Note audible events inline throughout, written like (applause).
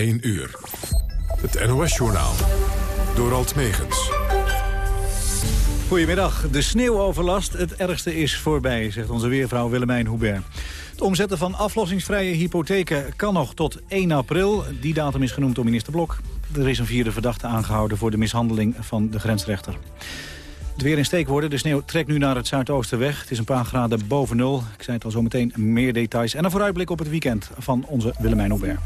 1 uur. Het NOS-journaal. Door Alt Megens. Goedemiddag. De sneeuwoverlast, het ergste is voorbij, zegt onze weervrouw Willemijn Hubert. Het omzetten van aflossingsvrije hypotheken kan nog tot 1 april. Die datum is genoemd door minister Blok. Er is een vierde verdachte aangehouden voor de mishandeling van de grensrechter. Het weer in steek worden. De sneeuw trekt nu naar het zuidoosten weg. Het is een paar graden boven nul. Ik zei het al zo meteen meer details. En een vooruitblik op het weekend van onze Willemijn Aubert.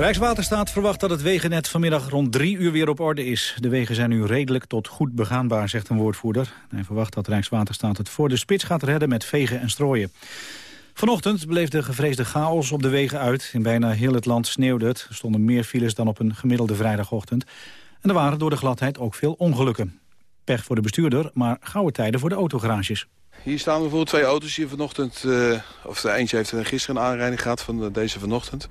Rijkswaterstaat verwacht dat het wegennet vanmiddag rond drie uur weer op orde is. De wegen zijn nu redelijk tot goed begaanbaar, zegt een woordvoerder. Hij verwacht dat Rijkswaterstaat het voor de spits gaat redden met vegen en strooien. Vanochtend bleef de gevreesde chaos op de wegen uit. In bijna heel het land sneeuwde het. Er stonden meer files dan op een gemiddelde vrijdagochtend. En er waren door de gladheid ook veel ongelukken. Pech voor de bestuurder, maar gouden tijden voor de autogarages. Hier staan bijvoorbeeld twee auto's hier vanochtend. Uh, of de eentje heeft gisteren een aanrijding gehad van deze vanochtend.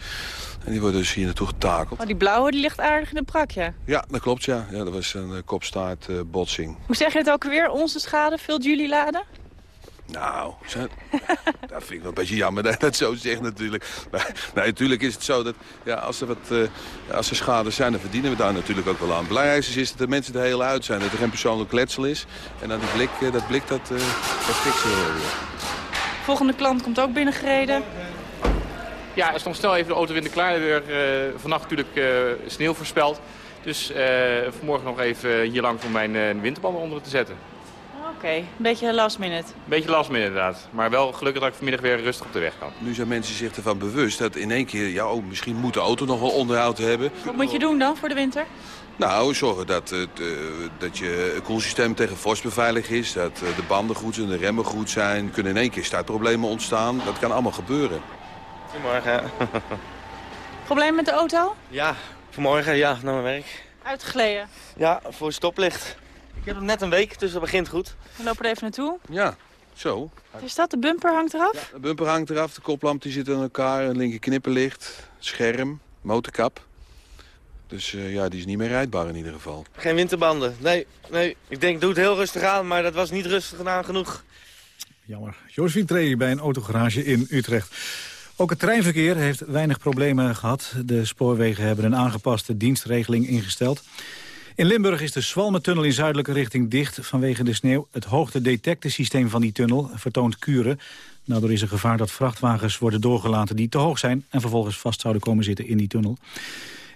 En die worden dus hier naartoe getakeld. Oh, die blauwe die ligt aardig in de prak, ja? Ja, dat klopt, ja. ja dat was een uh, kopstaartbotsing. Hoe zeg je het ook weer? Onze schade, vult jullie laden? Nou, (laughs) dat vind ik wel een beetje jammer dat je dat zo zegt natuurlijk. Maar, nee, natuurlijk is het zo dat ja, als, er wat, uh, als er schade zijn, dan verdienen we daar natuurlijk ook wel aan. Het belangrijkste is dat de mensen er heel uit zijn. Dat er geen persoonlijk letsel is. En dan die blik, uh, dat blik, dat, uh, dat fixen we weer. Volgende klant komt ook binnengereden. Ja, er stond snel even de auto in de klaar. Er vannacht natuurlijk sneeuw voorspeld. Dus vanmorgen nog even hier lang voor mijn winterbanden onder te zetten. Oké, een beetje last minute. Een beetje last minute inderdaad. Maar wel gelukkig dat ik vanmiddag weer rustig op de weg kan. Nu zijn mensen zich ervan bewust dat in één keer... ja, oh, misschien moet de auto nog wel onderhoud hebben. Wat moet je doen dan voor de winter? Nou, zorgen dat, uh, dat je koelsysteem tegen vorst beveiligd is. Dat uh, de banden goed zijn, de remmen goed zijn. Kunnen in één keer startproblemen ontstaan. Dat kan allemaal gebeuren. Goedemorgen. (laughs) Probleem met de auto? Ja, vanmorgen ja, naar mijn werk. Uitgeleden? Ja, voor stoplicht. Ik heb hem net een week, dus dat begint goed. We lopen er even naartoe. Ja, zo. Is dat? De bumper hangt eraf? Ja, de bumper hangt eraf, de koplamp die zit aan elkaar, een linker knipperlicht, scherm, motorkap. Dus uh, ja, die is niet meer rijdbaar in ieder geval. Geen winterbanden, nee. nee. Ik denk, doe het heel rustig aan, maar dat was niet rustig aan genoeg. Jammer. Josephine Tree bij een autogarage in Utrecht. Ook het treinverkeer heeft weinig problemen gehad. De spoorwegen hebben een aangepaste dienstregeling ingesteld. In Limburg is de Swalmentunnel in zuidelijke richting dicht vanwege de sneeuw. Het hoogtedetectesysteem van die tunnel vertoont kuren. Daardoor is er gevaar dat vrachtwagens worden doorgelaten die te hoog zijn... en vervolgens vast zouden komen zitten in die tunnel.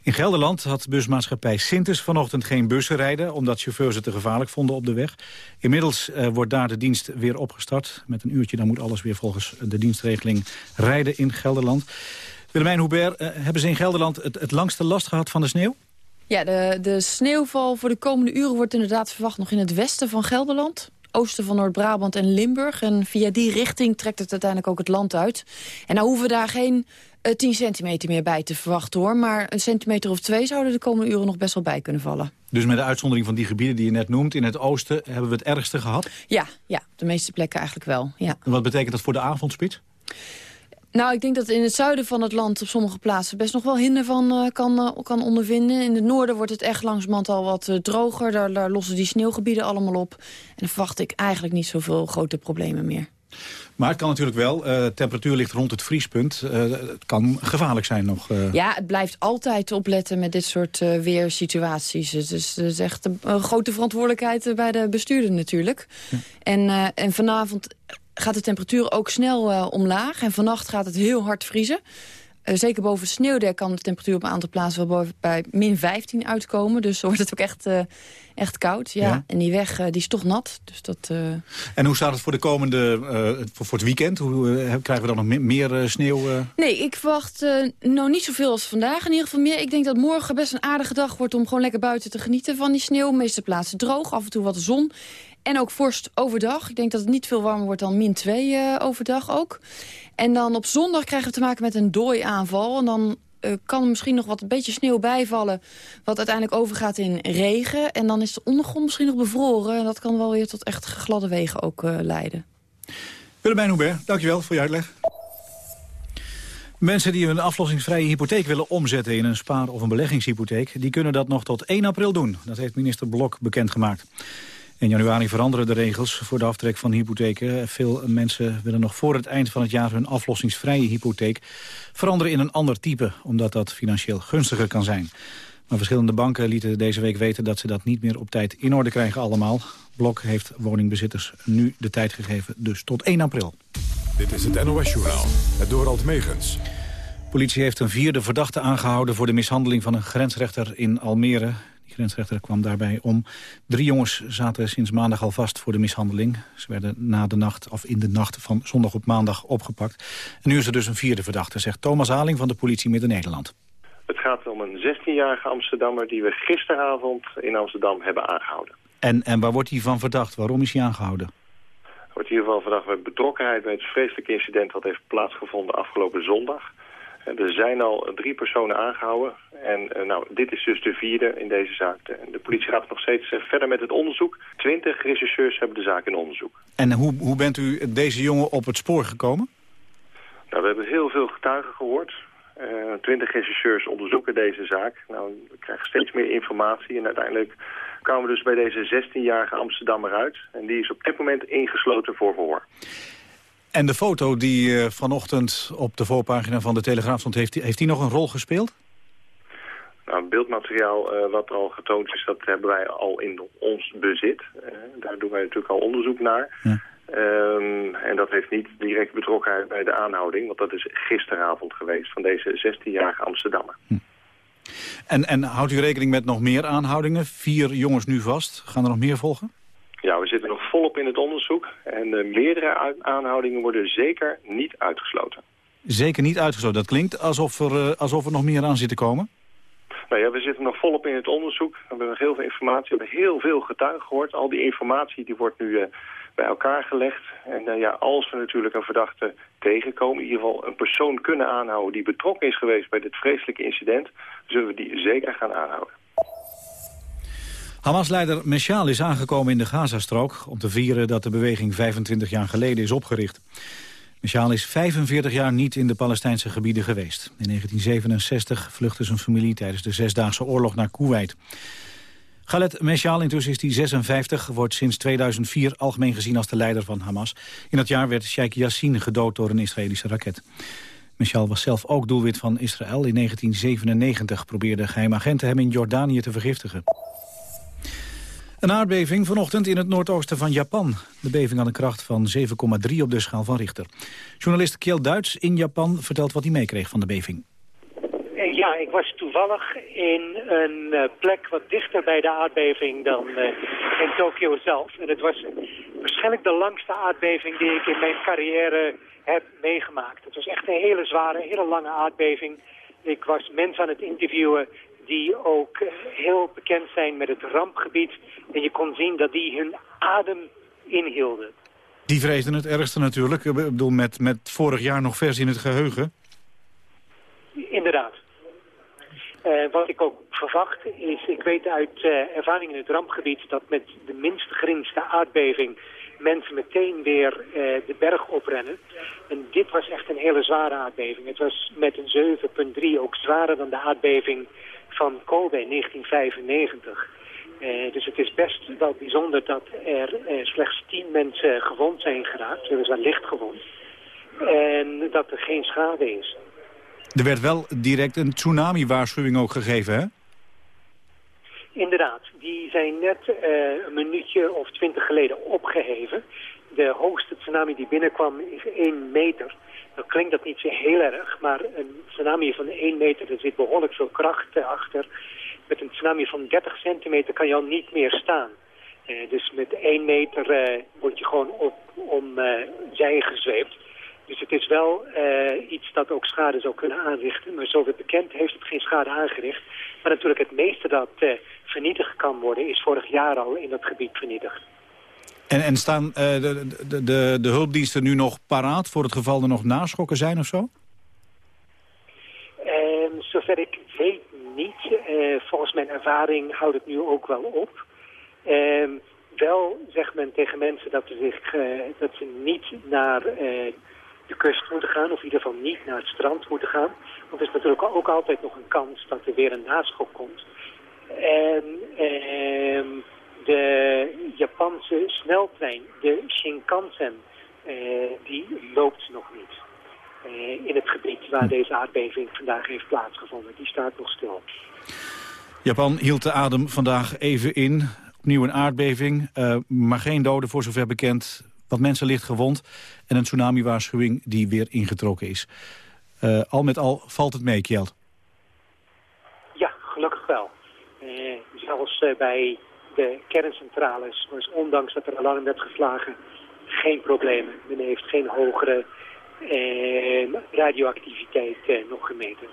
In Gelderland had busmaatschappij Sintes vanochtend geen bussen rijden... omdat chauffeurs het te gevaarlijk vonden op de weg. Inmiddels uh, wordt daar de dienst weer opgestart. Met een uurtje dan moet alles weer volgens de dienstregeling rijden in Gelderland. Willemijn Hubert, uh, hebben ze in Gelderland het, het langste last gehad van de sneeuw? Ja, de, de sneeuwval voor de komende uren wordt inderdaad verwacht nog in het westen van Gelderland oosten van Noord-Brabant en Limburg. En via die richting trekt het uiteindelijk ook het land uit. En nou hoeven we daar geen uh, eh, 10 centimeter meer bij te verwachten hoor. Maar een centimeter of twee zouden de komende uren nog best wel bij kunnen vallen. Dus met de uitzondering van die gebieden die je net noemt... in het oosten hebben we het ergste gehad? Ja, ja de meeste plekken eigenlijk wel. Ja. En wat betekent dat voor de avondspits? Nou, ik denk dat in het zuiden van het land op sommige plaatsen best nog wel hinder van uh, kan, uh, kan ondervinden. In het noorden wordt het echt langzamerhand al wat uh, droger. Daar, daar, lossen die sneeuwgebieden allemaal op. En dan verwacht ik eigenlijk niet zoveel grote problemen meer. Maar het kan natuurlijk wel. Temperatuur ligt rond het vriespunt. het kan gevaarlijk zijn nog. Ja, het blijft altijd opletten met dit soort weersituaties. Het is, het is echt een, grote verantwoordelijkheid bij de bestuurder natuurlijk. Ja. En, en vanavond gaat de temperatuur ook snel uh, omlaag. En vannacht gaat het heel hard vriezen. Uh, zeker boven het sneeuwdek kan de temperatuur op een aantal plaatsen wel bij min 15 uitkomen. Dus (laughs) wordt het ook echt, uh, echt koud. Ja. ja. En die weg die is toch nat. Dus dat, En hoe staat het voor de komende, voor, voor, het weekend? Hoe, krijgen we dan nog meer sneeuw? Nee, ik verwacht nou niet zoveel als vandaag. In ieder geval meer. Ik denk dat morgen best een aardige dag wordt om gewoon lekker buiten te genieten van die sneeuw. De meeste plaatsen droog, af en toe wat zon. En ook vorst overdag. Ik denk dat het niet veel warmer wordt dan min 2 uh, eh, overdag ook. En dan op zondag krijgen we te maken met een dooiaanval. En dan uh, kan er misschien nog wat een beetje sneeuw bijvallen... wat uiteindelijk overgaat in regen. En dan is de ondergrond misschien nog bevroren. En dat kan wel weer tot echt gladde wegen ook uh, leiden. Willemijn Hubert, dankjewel voor je uitleg. Mensen die hun aflossingsvrije hypotheek willen omzetten in een spaar- of een beleggingshypotheek... die kunnen dat nog tot 1 april doen. Dat heeft minister Blok bekendgemaakt. In januari veranderen de regels voor de aftrek van hypotheken. Veel mensen willen nog voor het eind van het jaar hun aflossingsvrije hypotheek veranderen in een ander type, omdat dat financieel gunstiger kan zijn. Maar verschillende banken lieten deze week weten dat ze dat niet meer op tijd in orde krijgen allemaal. Blok heeft woningbezitters nu de tijd gegeven, dus tot 1 april. Dit is het NOS-journaal, het Dorald Megens. Politie heeft een vierde verdachte aangehouden voor de mishandeling van een grensrechter in Almere. Die grensrechter kwam daarbij om. Drie jongens zaten sinds maandag al vast voor de mishandeling. Ze werden na de nacht of in de nacht van zondag op maandag opgepakt. En nu is er dus een vierde verdachte, zegt Thomas Haling van de politie Midden-Nederland. Het gaat om een 16-jarige Amsterdammer die we gisteravond in Amsterdam hebben aangehouden. En, en waar wordt hij van verdacht? Waarom is hij aangehouden? Hij wordt in ieder geval verdacht met betrokkenheid bij het vreselijke incident dat heeft plaatsgevonden afgelopen zondag. Er zijn al drie personen aangehouden. En eh, nou, dit is dus de vierde in deze zaak. De, de politie gaat nog steeds eh, verder met het onderzoek. Twintig rechercheurs hebben de zaak in onderzoek. En hoe, hoe bent u deze jongen op het spoor gekomen? Nou, we hebben heel veel getuigen gehoord. Eh, twintig rechercheurs onderzoeken deze zaak. Nou, we krijgen steeds meer informatie. En uiteindelijk kwamen we dus bij deze 16-jarige Amsterdammer uit. En die is op dit moment ingesloten voor verhoor. En de foto die uh, vanochtend op de voorpagina van de Telegraaf stond... heeft, heeft die nog een rol gespeeld? Nou, beeldmateriaal uh, wat al getoond is, dat hebben wij al in ons bezit. Uh, daar doen wij natuurlijk al onderzoek naar. Ja. Um, en dat heeft niet direct betrokkenheid bij de aanhouding... want dat is gisteravond geweest van deze 16-jarige Amsterdammer. Hm. En, en houdt u rekening met nog meer aanhoudingen? Vier jongens nu vast. Gaan er nog meer volgen? Ja, we zitten nog volop in het onderzoek. En uh, meerdere aanhoudingen worden zeker niet uitgesloten. Zeker niet uitgesloten. Dat klinkt alsof er, uh, alsof er nog meer aan zit te komen. Nou ja, we zitten nog volop in het onderzoek. We hebben nog heel veel informatie. We hebben heel veel getuigen gehoord. Al die informatie die wordt nu uh, bij elkaar gelegd. En ja, als we natuurlijk een verdachte tegenkomen... in ieder geval een persoon kunnen aanhouden... die betrokken is geweest bij dit vreselijke incident... zullen we die zeker gaan aanhouden. Hamas-leider Meshaal is aangekomen in de Gazastrook... om te vieren dat de beweging 25 jaar geleden is opgericht. Meshaal is 45 jaar niet in de Palestijnse gebieden geweest. In 1967 vluchtte zijn familie tijdens de Zesdaagse Oorlog naar Kuwait. Khaled Meshaal, intussen is hij 56, wordt sinds 2004 algemeen gezien als de leider van Hamas. In dat jaar werd Sheikh Yassin gedood door een Israëlische raket. Meshaal was zelf ook doelwit van Israël. In 1997 probeerden geheimagenten hem in Jordanië te vergiftigen. Een aardbeving vanochtend in het noordoosten van Japan. De beving had een kracht van 7,3 op de schaal van Richter. Journalist Kjell Duits in Japan vertelt wat hij meekreeg van de beving. Ja, ik was toevallig in een uh, plek wat dichter bij de aardbeving dan uh, in Tokio zelf. En het was waarschijnlijk de langste aardbeving die ik in mijn carrière heb meegemaakt. Het was echt een hele zware, hele lange aardbeving. Ik was mensen aan het interviewen die ook heel bekend zijn met het rampgebied. En je kon zien dat die hun adem inhielden. Die vreesden het ergste natuurlijk. Ik bedoel, met, met vorig jaar nog vers in het geheugen. Inderdaad. Uh, wat ik ook verwacht is, ik weet uit uh, ervaring in het rampgebied... dat met de minst geringste aardbeving mensen meteen weer uh, de berg oprennen. En dit was echt een hele zware aardbeving. Het was met een 7,3 ook zwaarder dan de aardbeving van Kobe in 1995. Uh, dus het is best wel bijzonder dat er uh, slechts tien mensen gewond zijn geraakt. Ze zijn licht gewond. En dat er geen schade is. Er werd wel direct een tsunami-waarschuwing ook gegeven, hè? Inderdaad. Die zijn net uh, een minuutje of twintig geleden opgeheven. De hoogste tsunami die binnenkwam is 1 meter. Dan klinkt dat niet zo heel erg, maar een tsunami van 1 meter, er zit behoorlijk veel kracht achter. Met een tsunami van 30 centimeter kan je al niet meer staan. Uh, dus met 1 meter uh, word je gewoon op om uh, zij gezweept. Dus het is wel iets dat ook schade zou kunnen aanrichten. Maar zover bekend heeft het geen schade aangericht. Maar natuurlijk het meeste dat vernietigd kan worden... is vorig jaar al in dat gebied vernietigd. En, en staan uh, de, de, de, hulpdiensten nu nog paraat... voor het geval er nog naschokken zijn of zo? Ehm, zover ik weet niet. volgens mijn ervaring houdt het nu ook wel op. Ehm, wel zegt men tegen mensen dat ze, zich, dat ze niet naar de kust moeten gaan, of in ieder geval niet naar het strand moeten gaan. Want er is natuurlijk ook altijd nog een kans dat er weer een naschok komt. En eh, De Japanse sneltrein, de Shinkansen, eh, die loopt nog niet. Eh, in het gebied waar deze aardbeving vandaag heeft plaatsgevonden. Die staat nog stil. Japan hield de adem vandaag even in. Opnieuw een aardbeving, uh, maar geen doden voor zover bekend. Wat mensen licht gewond en een tsunami-waarschuwing die weer ingetrokken is. Al met al valt het mee, Kjeld. Ja, gelukkig wel. Zelfs bij de kerncentrales was ondanks dat er alarm werd geslagen geen problemen. Men heeft geen hogere radioactiviteit nog gemeten.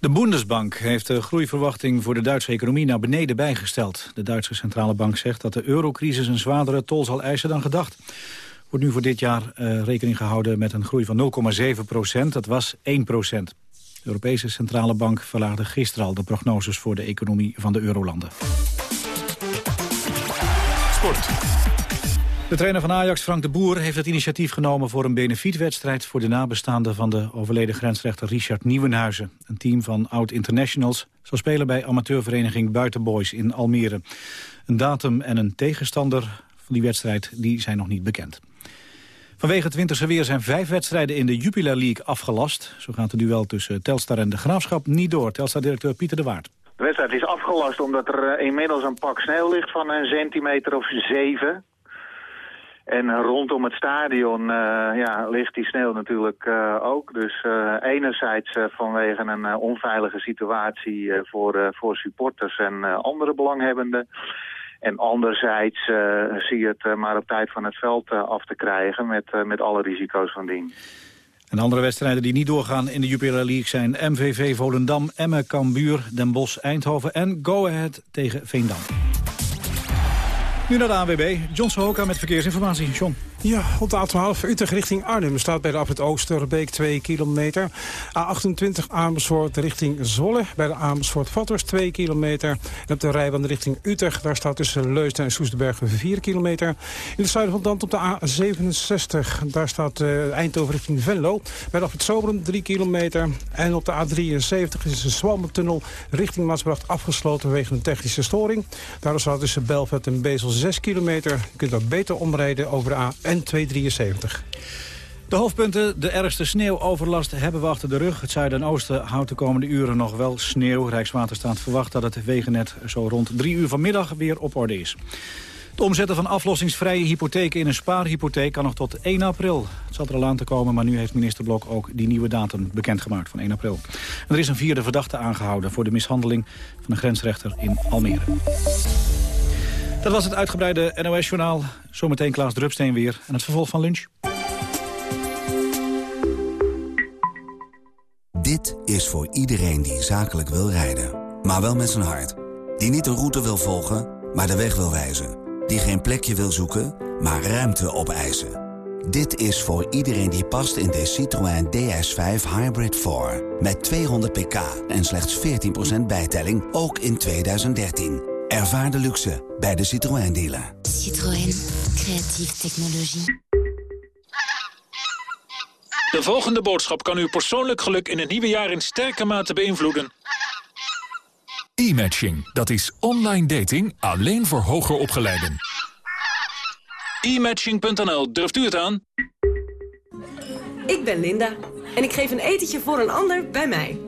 De Bundesbank heeft de groeiverwachting voor de Duitse economie naar beneden bijgesteld. De Duitse centrale bank zegt dat de eurocrisis een zwaardere tol zal eisen dan gedacht. Wordt nu voor dit jaar uh, rekening gehouden met een groei van 0,7 procent. Dat was 1 procent. De Europese Centrale Bank verlaagde gisteren al de prognoses voor de economie van de eurolanden. Sport. De trainer van Ajax, Frank de Boer, heeft het initiatief genomen voor een benefietwedstrijd voor de nabestaanden van de overleden grensrechter Richard Nieuwenhuizen. Een team van oud-internationals zal spelen bij amateurvereniging Buitenboys in Almere. Een datum en een tegenstander van die wedstrijd die zijn nog niet bekend. Vanwege het winterse weer zijn vijf wedstrijden in de Jupiler League afgelast. Zo gaat het duel tussen Telstar en de Graafschap niet door. Telstar-directeur Pieter de Waard. De wedstrijd is afgelast omdat er eh, inmiddels een pak sneeuw ligt van een centimeter of zeven. En rondom het stadion uh, ja, ligt die sneeuw natuurlijk ook. Dus enerzijds vanwege een onveilige situatie voor, voor supporters en andere belanghebbenden. En anderzijds zie je het maar op tijd van het veld af te krijgen met, met alle risico's van dien. En andere wedstrijden die niet doorgaan in de Jupiler League zijn MVV Volendam, Emmen, Cambuur, Den Bosch, Eindhoven en Go Ahead tegen Veendam. Nu naar de AWB. John Sohoka met verkeersinformatie. John. Ja, op de A12 Utrecht richting Arnhem staat bij de afrit Oosterbeek 2 kilometer. A28 Amersfoort richting Zwolle bij de Amersfoort Vatters 2 kilometer. En op de rijbaan richting Utrecht, daar staat tussen Leusden en Soesterberg 4 kilometer. In het zuiden van Dant op de A67, daar staat uh, Eindhoven richting Venlo. Bij de afrit Zoberen 3 kilometer. En op de A73 is de Zwalmentunnel richting Maasbracht afgesloten vanwege een technische storing. Daardoor staat tussen Belvet en Bezel 6 kilometer. Kunt daar beter omrijden over de A en 273. De hoofdpunten, de ergste sneeuwoverlast hebben we achter de rug. Het zuiden en oosten houdt de komende uren nog wel sneeuw. Rijkswaterstaat verwacht dat het wegennet zo rond drie uur vanmiddag weer op orde is. Het omzetten van aflossingsvrije hypotheken in een spaarhypotheek kan nog tot 1 april. Het zat er al aan te komen, maar nu heeft minister Blok ook die nieuwe datum bekendgemaakt van 1 april. Er is een vierde verdachte aangehouden voor de mishandeling van een grensrechter in Almere. Dat was het uitgebreide NOS-journaal. Zometeen Klaas Drupsteen weer en het vervolg van lunch. Dit is voor iedereen die zakelijk wil rijden, maar wel met zijn hart. Die niet een route wil volgen, maar de weg wil wijzen. Die geen plekje wil zoeken, maar ruimte opeisen. Dit is voor iedereen die past in de Citroën DS5 Hybrid 4. Met 200 pk en slechts 14% bijtelling, ook in 2013. Ervaar de luxe bij de Citroën dealer. Citroën, creatieve technologie. De volgende boodschap kan uw persoonlijk geluk in het nieuwe jaar in sterke mate beïnvloeden. E-matching, dat is online dating alleen voor hoger opgeleiden. E-matching.nl, durft u het aan? Ik ben Linda en ik geef een etentje voor een ander bij mij.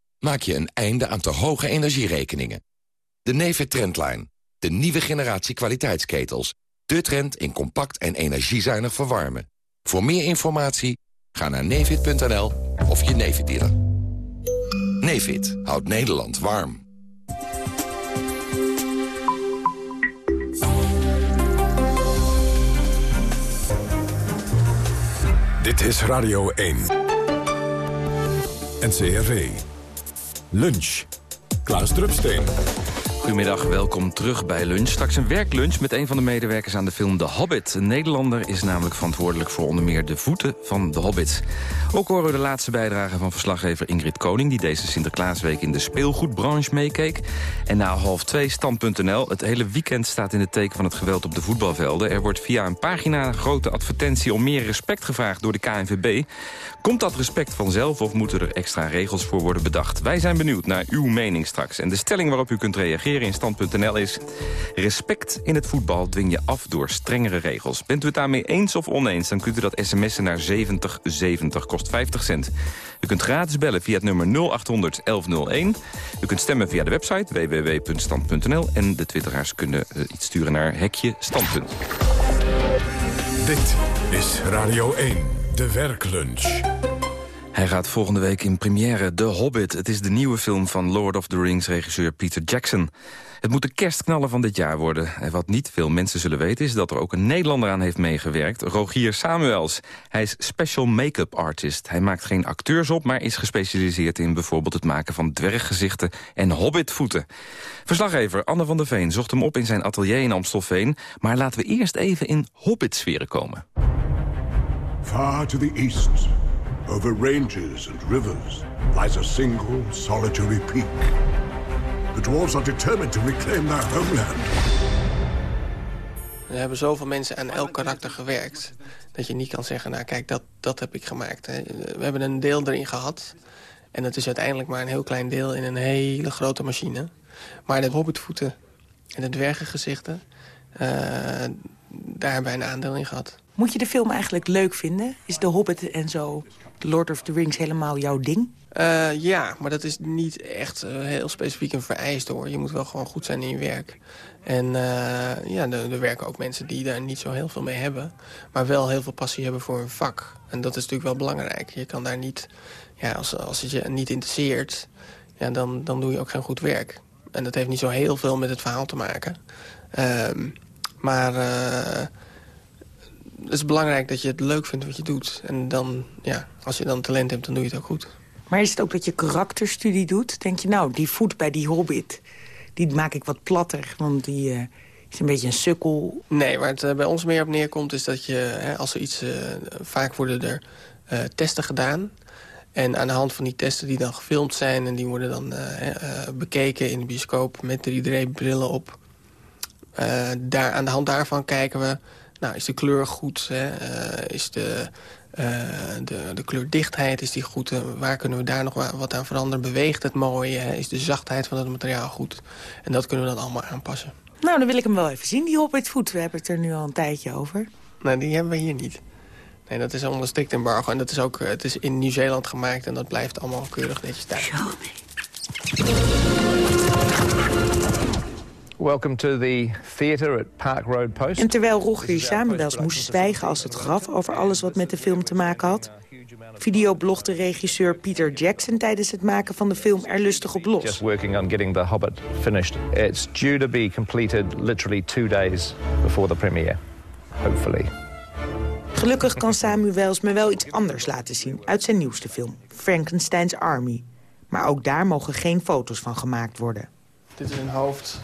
maak je een einde aan te hoge energierekeningen. De Nefit Trendline, de nieuwe generatie kwaliteitsketels. De trend in compact en energiezuinig verwarmen. Voor meer informatie ga naar nefit.nl of je Nefit dealer. Houdt Nederland warm. Dit is Radio 1. NCRV. Lunch. Klaas Drupsteen. Goedemiddag, welkom terug bij Lunch. Straks een werklunch met een van de medewerkers aan de film The Hobbit. Een Nederlander is namelijk verantwoordelijk voor onder meer de voeten van de Hobbit. Ook horen we de laatste bijdrage van verslaggever Ingrid Koning... die deze Sinterklaasweek in de speelgoedbranche meekeek. En na half twee stand.nl. Het hele weekend staat in het teken van het geweld op de voetbalvelden. Er wordt via een pagina grote advertentie om meer respect gevraagd door de KNVB. Komt dat respect vanzelf of moeten er extra regels voor worden bedacht? Wij zijn benieuwd naar uw mening straks. En de stelling waarop u kunt reageren in stand.nl is... respect in het voetbal dwing je af door strengere regels. Bent u het daarmee eens of oneens, dan kunt u dat sms'en naar 7070, kost 50 cent. U kunt gratis bellen via het nummer 0800 1101. U kunt stemmen via de website www.stand.nl. En de twitteraars kunnen uh, iets sturen naar hekje standpunt. Dit is Radio 1, de werklunch. Hij gaat volgende week in première The Hobbit. Het is de nieuwe film van Lord of the Rings regisseur Peter Jackson. Het moet de kerstknaller van dit jaar worden. En wat niet veel mensen zullen weten is dat er ook een Nederlander aan heeft meegewerkt. Rogier Samuels. Hij is special make-up artist. Hij maakt geen acteurs op, maar is gespecialiseerd in bijvoorbeeld het maken van dwerggezichten en hobbitvoeten. Verslaggever Anne van der Veen zocht hem op in zijn atelier in Amstelveen. Maar laten we eerst even in hobbitsferen komen. Far to the east, over ranges and rivers, lies a single solitary peak. The dwarves are determined to reclaim their homeland. Er hebben zoveel mensen aan elk karakter gewerkt... dat je niet kan zeggen, nou kijk, dat, dat heb ik gemaakt. We hebben een deel erin gehad... en dat is uiteindelijk maar een heel klein deel in een hele grote machine. Maar de hobbitvoeten en de dwergengezichten... Uh, daar hebben wij een aandeel in gehad. Moet je de film eigenlijk leuk vinden? Is de Hobbit en zo, Lord of the Rings, helemaal jouw ding? Uh, ja, maar dat is niet echt uh, heel specifiek een vereiste hoor. Je moet wel gewoon goed zijn in je werk. En uh, ja, er, er, werken ook mensen die daar niet zo heel veel mee hebben. Maar wel heel veel passie hebben voor hun vak. En dat is natuurlijk wel belangrijk. Je kan daar niet, ja, als, als het je niet interesseert, ja, dan, dan doe je ook geen goed werk. En dat heeft niet zo heel veel met het verhaal te maken. Ehm, maar het is belangrijk dat je het leuk vindt wat je doet. En dan, ja, als je dan talent hebt, dan doe je het ook goed. Maar is het ook dat je karakterstudie doet? Denk je, nou, die voet bij die hobbit, die maak ik wat platter, want die uh, is een beetje een sukkel. Nee, waar het uh, bij ons meer op neerkomt is dat je, hè, als er iets, uh, vaak worden er testen gedaan. En aan de hand van die testen die dan gefilmd zijn en die worden dan bekeken in de bioscoop met 3D-brillen op. daar, aan de hand daarvan kijken we, nou, is de kleur goed, hè? is de... Uh, de, de kleurdichtheid, is die goed? Uh, waar kunnen we daar nog wat aan veranderen? Beweegt het mooi? Is de zachtheid van het materiaal goed? En dat kunnen we dan allemaal aanpassen. Nou, dan wil ik hem wel even zien, die Hobbitvoet. We hebben het er nu al een tijdje over. Nee, die hebben we hier niet. Nee, dat is onder strikt embargo. En dat is ook het is in Nieuw-Zeeland gemaakt en dat blijft allemaal keurig netjes thuis. Welcome to the theater at Park Road Post. En terwijl Rogier Samuels moest zwijgen als het graf over alles wat met de film te maken had... videoblogde regisseur Peter Jackson tijdens het maken van de film er lustig op los. Just working on getting the Hobbit finished. It's due to be completed literally two days before the premiere. Hopefully. Gelukkig kan Samuels me wel iets anders laten zien uit zijn nieuwste film, Frankenstein's Army. Maar ook daar mogen geen foto's van gemaakt worden. Dit is een hoofd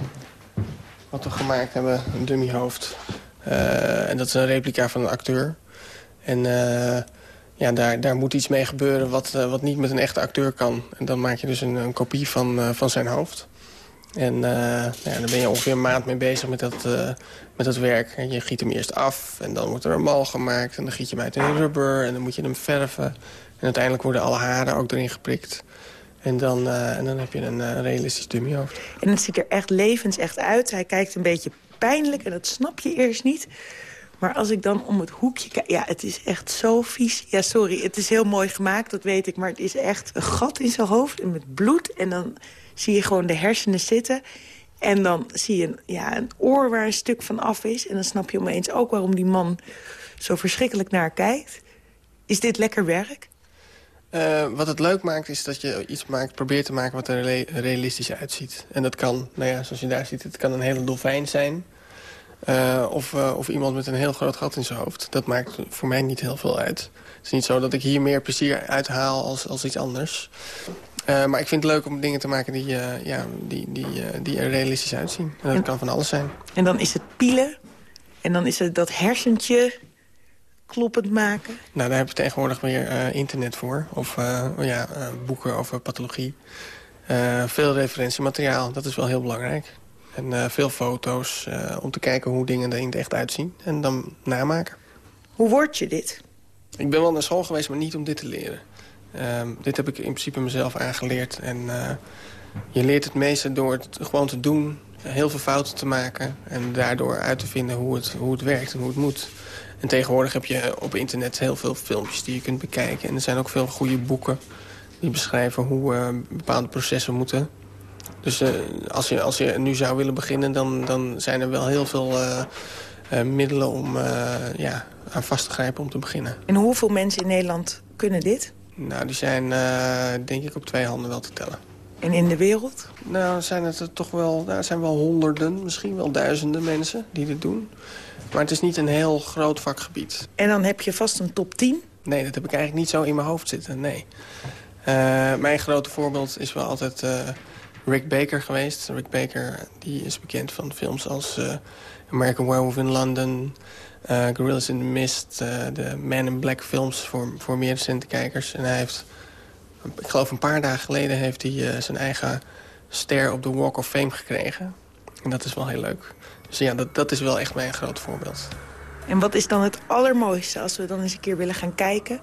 wat we gemaakt hebben, een dummyhoofd. Uh, en dat is een replica van een acteur. En uh, ja, daar, daar moet iets mee gebeuren wat, uh, wat niet met een echte acteur kan. En dan maak je dus een, een kopie van, van zijn hoofd. En ja, dan ben je ongeveer een maand mee bezig met dat, met dat werk. En je giet hem eerst af en dan wordt er een mal gemaakt. En dan giet je hem uit in rubber en dan moet je hem verven. En uiteindelijk worden alle haren ook erin geprikt. En dan, uh, en dan heb je een uh, realistisch dummyhoofd. En het ziet er echt levensecht uit. Hij kijkt een beetje pijnlijk en dat snap je eerst niet. Maar als ik dan om het hoekje kijk... Ja, het is echt zo vies. Ja, sorry, het is heel mooi gemaakt, dat weet ik. Maar het is echt een gat in zijn hoofd en met bloed. En dan zie je gewoon de hersenen zitten. En dan zie je een, ja, een oor waar een stuk van af is. En dan snap je opeens ook waarom die man zo verschrikkelijk naar kijkt. Is dit lekker werk? Uh, wat het leuk maakt is dat je iets maakt, probeert te maken wat er realistisch uitziet. En dat kan, nou ja, zoals je daar ziet, het kan een hele dolfijn zijn. Uh, of, uh, of iemand met een heel groot gat in zijn hoofd. Dat maakt voor mij niet heel veel uit. Het is niet zo dat ik hier meer plezier uithaal als, als iets anders. Maar ik vind het leuk om dingen te maken die, ja, die, die, die er realistisch uitzien. En dat en, kan van alles zijn. En dan is het pielen. En dan is het dat hersentje kloppend maken. Nou, daar heb je tegenwoordig weer internet voor. Of ja, boeken over pathologie. veel referentiemateriaal, dat is wel heel belangrijk. En veel foto's om te kijken hoe dingen er in het echt uitzien. En dan namaken. Hoe word je dit? Ik ben wel naar school geweest, maar niet om dit te leren. Um, dit heb ik in principe mezelf aangeleerd. En je leert het meeste door het gewoon te doen, heel veel fouten te maken... en daardoor uit te vinden hoe het, hoe het werkt en hoe het moet. En tegenwoordig heb je op internet heel veel filmpjes die je kunt bekijken. En er zijn ook veel goede boeken die beschrijven hoe uh, bepaalde processen moeten. Dus uh, als, je, als je nu zou willen beginnen, dan, dan zijn er wel heel veel middelen om ja, aan vast te grijpen om te beginnen. En hoeveel mensen in Nederland kunnen dit? Nou, die zijn denk ik op twee handen wel te tellen. En in de wereld? Nou, zijn het er toch wel, nou, zijn wel honderden, misschien wel duizenden mensen die dit doen. Maar het is niet een heel groot vakgebied. En dan heb je vast een top 10? Nee, dat heb ik eigenlijk niet zo in mijn hoofd zitten, nee. Uh, mijn grote voorbeeld is wel altijd uh, Rick Baker geweest. Rick Baker die is bekend van films als American Werewolf in London... Gorillas in the Mist, de Man in Black films voor, voor meer recente kijkers. En hij heeft, ik geloof een paar dagen geleden... heeft hij uh, zijn eigen ster op de Walk of Fame gekregen. En dat is wel heel leuk. Dus ja, dat, dat is wel echt mijn groot voorbeeld. En wat is dan het allermooiste als we dan eens een keer willen gaan kijken?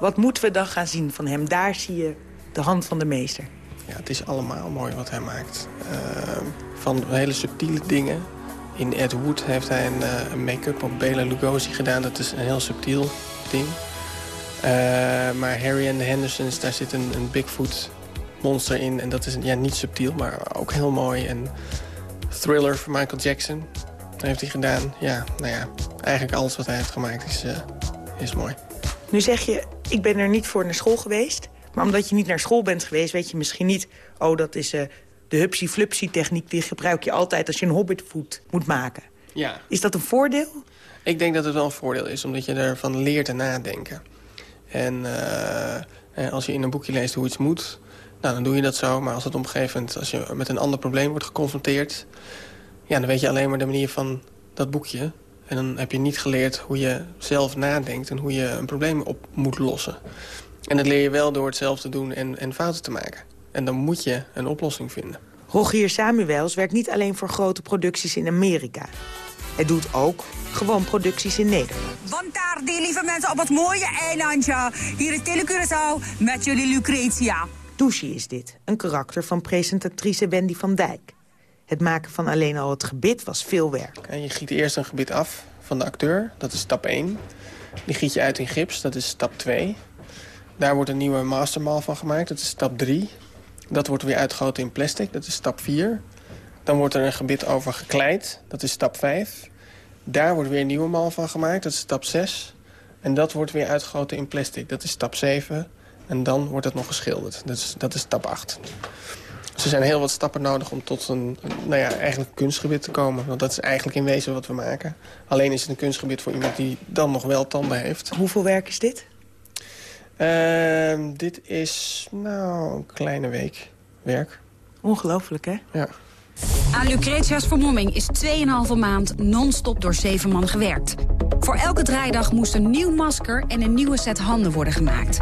Wat moeten we dan gaan zien van hem? Daar zie je de hand van de meester. Ja, het is allemaal mooi wat hij maakt. van hele subtiele dingen in Ed Wood heeft hij een, uh, een make-up op Bela Lugosi gedaan. Dat is een heel subtiel ding. Uh, maar Harry en de Hendersons, daar zit een, een Bigfoot monster in. En dat is ja, niet subtiel, maar ook heel mooi. En Thriller van Michael Jackson heeft hij gedaan. Ja, nou ja, eigenlijk alles wat hij heeft gemaakt is, uh, is mooi. Nu zeg je, ik ben er niet voor naar school geweest. Maar omdat je niet naar school bent geweest, weet je misschien niet... oh, dat is de hupsie-flupsie-techniek... die gebruik je altijd als je een hobbitvoet moet maken. Ja. Is dat een voordeel? Ik denk dat het wel een voordeel is, omdat je ervan leert te nadenken. En uh, als je in een boekje leest hoe iets moet, nou, dan doe je dat zo. Maar als het op een gegeven moment, als je met een ander probleem wordt geconfronteerd... Ja, dan weet je alleen maar de manier van dat boekje. En dan heb je niet geleerd hoe je zelf nadenkt en hoe je een probleem op moet lossen. En dat leer je wel door het zelf te doen en, en fouten te maken. En dan moet je een oplossing vinden. Rogier Samuels werkt niet alleen voor grote producties in Amerika. Hij doet ook gewoon producties in Nederland. Die lieve mensen, op het mooie eilandje. Hier is Tele met jullie Lucretia. Douchie is dit, een karakter van presentatrice Wendy van Dijk. Het maken van alleen al het gebit was veel werk. En je giet eerst een gebit af van de acteur, dat is stap 1. Die giet je uit in gips, dat is stap 2. Daar wordt een nieuwe mastermal van gemaakt, dat is stap 3. Dat wordt weer uitgegoten in plastic, dat is stap 4. Dan wordt er een gebit over gekleid, dat is stap 5. Daar wordt weer een nieuwe mal van gemaakt, dat is stap 6. En dat wordt weer uitgegoten in plastic, dat is stap 7. En dan wordt het nog geschilderd, dat is, dat is stap 8. Dus er zijn heel wat stappen nodig om tot een, nou ja, eigenlijk kunstgebit te komen. Want dat is eigenlijk in wezen wat we maken. Alleen is het een kunstgebit voor iemand die dan nog wel tanden heeft. Hoeveel werk is dit? Uh, dit is, nou, een kleine week werk. Ongelooflijk, hè? Ja. Aan Lucretia's vermomming is 2,5 maand non-stop door zeven man gewerkt. Voor elke draaidag moest een nieuw masker en een nieuwe set handen worden gemaakt.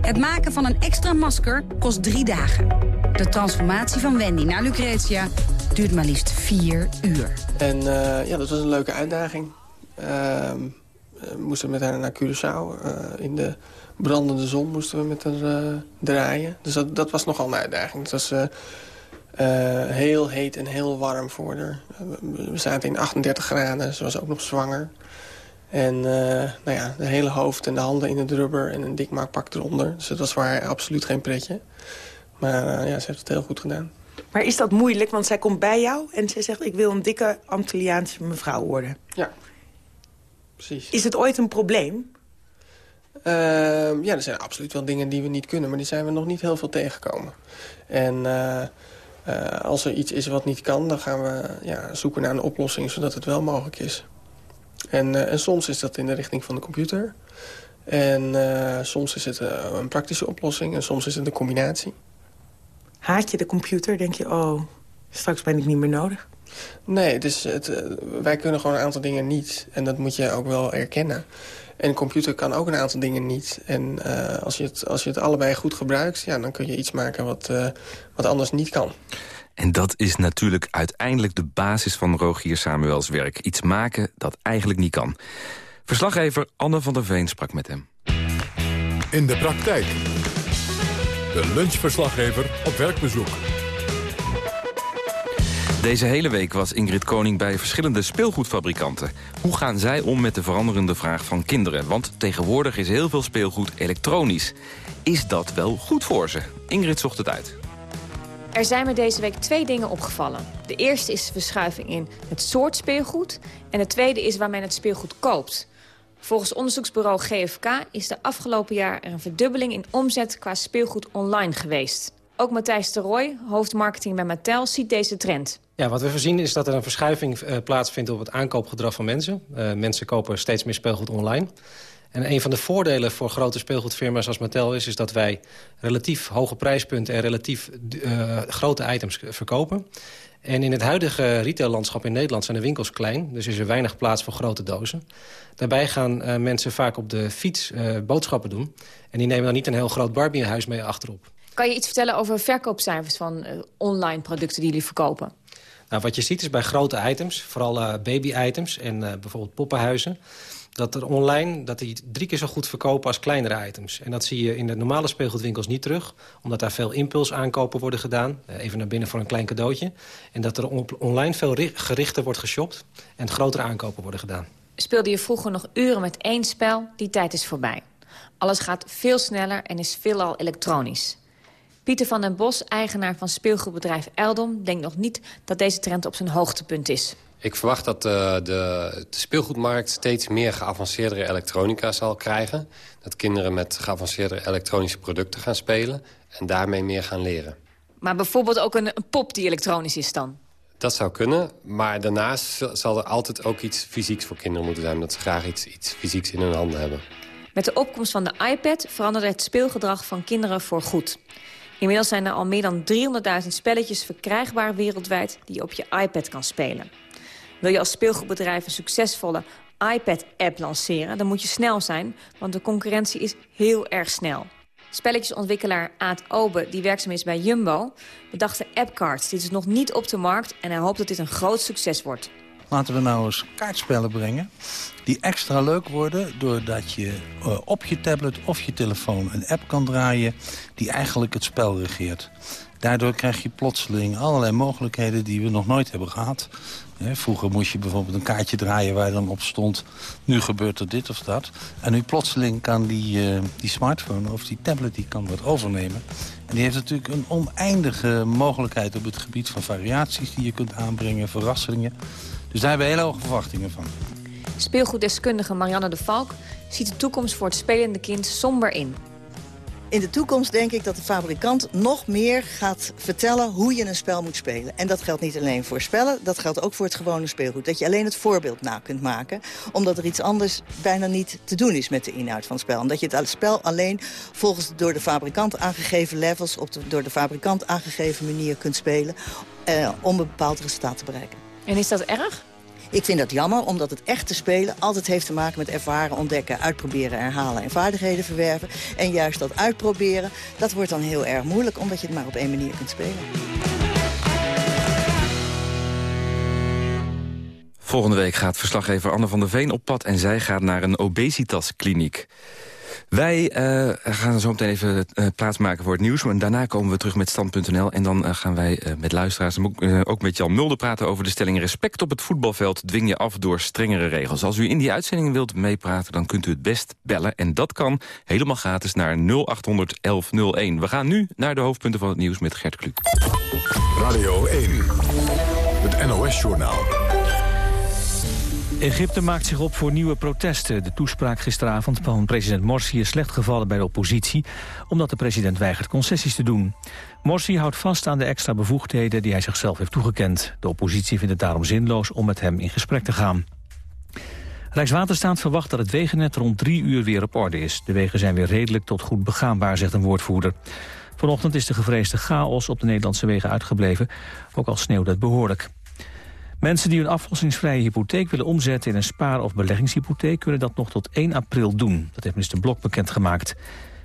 Het maken van een extra masker kost drie dagen. De transformatie van Wendy naar Lucretia duurt maar liefst vier uur. En uh, ja, dat was een leuke uitdaging. Uh, we moesten met haar naar Curaçao uh, in de brandende zon moesten we met haar draaien. Dus dat, dat was nogal een uitdaging. Het was uh, heel heet en heel warm voor haar. we zaten in 38 graden, ze was ook nog zwanger. En nou ja, de hele hoofd en de handen in het rubber en een dikmaakpak eronder. Dus dat was voor haar absoluut geen pretje. Maar ja, ze heeft het heel goed gedaan. Maar is dat moeilijk? Want zij komt bij jou en ze zegt... ik wil een dikke Antilliaanse mevrouw worden. Ja, precies. Is het ooit een probleem? Uh, ja, er zijn absoluut wel dingen die we niet kunnen, maar die zijn we nog niet heel veel tegengekomen. En uh, uh, als er iets is wat niet kan, dan gaan we ja, zoeken naar een oplossing zodat het wel mogelijk is. En, en soms is dat in de richting van de computer. En soms is het een praktische oplossing en soms is het een combinatie. Haat je de computer, denk je, oh, straks ben ik niet meer nodig. Nee, dus het, eh, wij kunnen gewoon een aantal dingen niet. En dat moet je ook wel erkennen. En een computer kan ook een aantal dingen niet. En uh, als, je het, als je het allebei goed gebruikt... Ja, dan kun je iets maken wat, uh, wat anders niet kan. En dat is natuurlijk uiteindelijk de basis van Rogier Samuels werk. Iets maken dat eigenlijk niet kan. Verslaggever Anne van der Veen sprak met hem. In de praktijk. De lunchverslaggever op werkbezoek. Deze hele week was Ingrid Koning bij verschillende speelgoedfabrikanten. Hoe gaan zij om met de veranderende vraag van kinderen? Want tegenwoordig is heel veel speelgoed elektronisch. Is dat wel goed voor ze? Ingrid zocht het uit. Er zijn me deze week twee dingen opgevallen. De eerste is de verschuiving in het soort speelgoed. En de tweede is waar men het speelgoed koopt. Volgens onderzoeksbureau GFK is de afgelopen jaar er een verdubbeling in omzet qua speelgoed online geweest. Ook Matthijs de Roy, hoofdmarketing bij Mattel, ziet deze trend. Ja, wat we voorzien is dat er een verschuiving uh, plaatsvindt op het aankoopgedrag van mensen. Uh, mensen kopen steeds meer speelgoed online. En een van de voordelen voor grote speelgoedfirma's als Mattel is... is dat wij relatief hoge prijspunten en relatief uh, grote items verkopen. En in het huidige retaillandschap in Nederland zijn de winkels klein. Dus is er weinig plaats voor grote dozen. Daarbij gaan mensen vaak op de fiets boodschappen doen. En die nemen dan niet een heel groot Barbie-huis mee achterop. Kan je iets vertellen over verkoopcijfers van online producten die jullie verkopen? Nou, wat je ziet is bij grote items, vooral baby-items en bijvoorbeeld poppenhuizen dat er online dat die drie keer zo goed verkopen als kleinere items. En dat zie je in de normale speelgoedwinkels niet terug. Omdat daar veel impulsaankopen worden gedaan. Eh, even naar binnen voor een klein cadeautje. En dat er online veel gerichter wordt geshopt. En grotere aankopen worden gedaan. Speelde je vroeger nog uren met één spel? Die tijd is voorbij. Alles gaat veel sneller en is veelal elektronisch. Pieter van den Bos, eigenaar van speelgoedbedrijf Eldom... denkt nog niet dat deze trend op zijn hoogtepunt is. Ik verwacht dat uh, de, de, speelgoedmarkt steeds meer geavanceerdere elektronica zal krijgen. Dat kinderen met geavanceerdere elektronische producten gaan spelen... en daarmee meer gaan leren. Maar bijvoorbeeld ook een, een pop die elektronisch is dan? Dat zou kunnen, maar daarnaast zal er altijd ook iets fysieks voor kinderen moeten zijn... omdat ze graag iets, iets fysieks in hun handen hebben. Met de opkomst van de iPad veranderde het speelgedrag van kinderen voor goed. Inmiddels zijn er al meer dan 300.000 spelletjes verkrijgbaar wereldwijd... die je op je iPad kan spelen. Wil je als speelgoedbedrijf een succesvolle iPad-app lanceren... dan moet je snel zijn, want de concurrentie is heel erg snel. Spelletjesontwikkelaar Aad Obe, die werkzaam is bij Jumbo... bedacht de appcards. Dit is nog niet op de markt en hij hoopt dat dit een groot succes wordt. Laten we nou eens kaartspellen brengen die extra leuk worden... doordat je uh, op je tablet of je telefoon een app kan draaien... die eigenlijk het spel regeert. Daardoor krijg je plotseling allerlei mogelijkheden die we nog nooit hebben gehad. Vroeger moest je bijvoorbeeld een kaartje draaien waar dan op stond... nu gebeurt er dit of dat. En nu plotseling kan die, uh, die smartphone of die tablet die kan wat overnemen. En die heeft natuurlijk een oneindige mogelijkheid op het gebied van variaties... die je kunt aanbrengen, verrassingen. Dus daar hebben we hele hoge verwachtingen van. Speelgoeddeskundige Marianne de Valk ziet de toekomst voor het spelende kind somber in. In de toekomst denk ik dat de fabrikant nog meer gaat vertellen hoe je een spel moet spelen. En dat geldt niet alleen voor spellen, dat geldt ook voor het gewone speelgoed. Dat je alleen het voorbeeld na kunt maken, omdat er iets anders bijna niet te doen is met de inhoud van het spel. Omdat je het spel alleen volgens de door de fabrikant aangegeven levels, op de door de fabrikant aangegeven manier kunt spelen, eh, om een bepaald resultaat te bereiken. En is dat erg? Ik vind dat jammer, omdat het echte spelen altijd heeft te maken met ervaren, ontdekken, uitproberen, herhalen en vaardigheden verwerven. En juist dat uitproberen, dat wordt dan heel erg moeilijk, omdat je het maar op één manier kunt spelen. Volgende week gaat verslaggever Anne van der Veen op pad... en zij gaat naar een obesitaskliniek. Wij uh, gaan zo meteen even uh, plaatsmaken voor het nieuws. En daarna komen we terug met stand.nl. En dan uh, gaan wij met luisteraars ook, ook, met Jan Mulder praten over de stelling... respect op het voetbalveld dwing je af door strengere regels. Als u in die uitzending wilt meepraten, dan kunt u het best bellen. En dat kan helemaal gratis naar 0800 1101. We gaan nu naar de hoofdpunten van het nieuws met Gert Kluk. Radio 1, het NOS-journaal. Egypte maakt zich op voor nieuwe protesten. De toespraak gisteravond van president Morsi is slecht gevallen bij de oppositie... omdat de president weigert concessies te doen. Morsi houdt vast aan de extra bevoegdheden die hij zichzelf heeft toegekend. De oppositie vindt het daarom zinloos om met hem in gesprek te gaan. Rijkswaterstaat verwacht dat het wegennet rond drie uur weer op orde is. De wegen zijn weer redelijk tot goed begaanbaar, zegt een woordvoerder. Vanochtend is de gevreesde chaos op de Nederlandse wegen uitgebleven, ook al sneeuwde het behoorlijk. Mensen die hun aflossingsvrije hypotheek willen omzetten in een spaar- of beleggingshypotheek kunnen dat nog tot 1 april doen. Dat heeft minister Blok bekendgemaakt.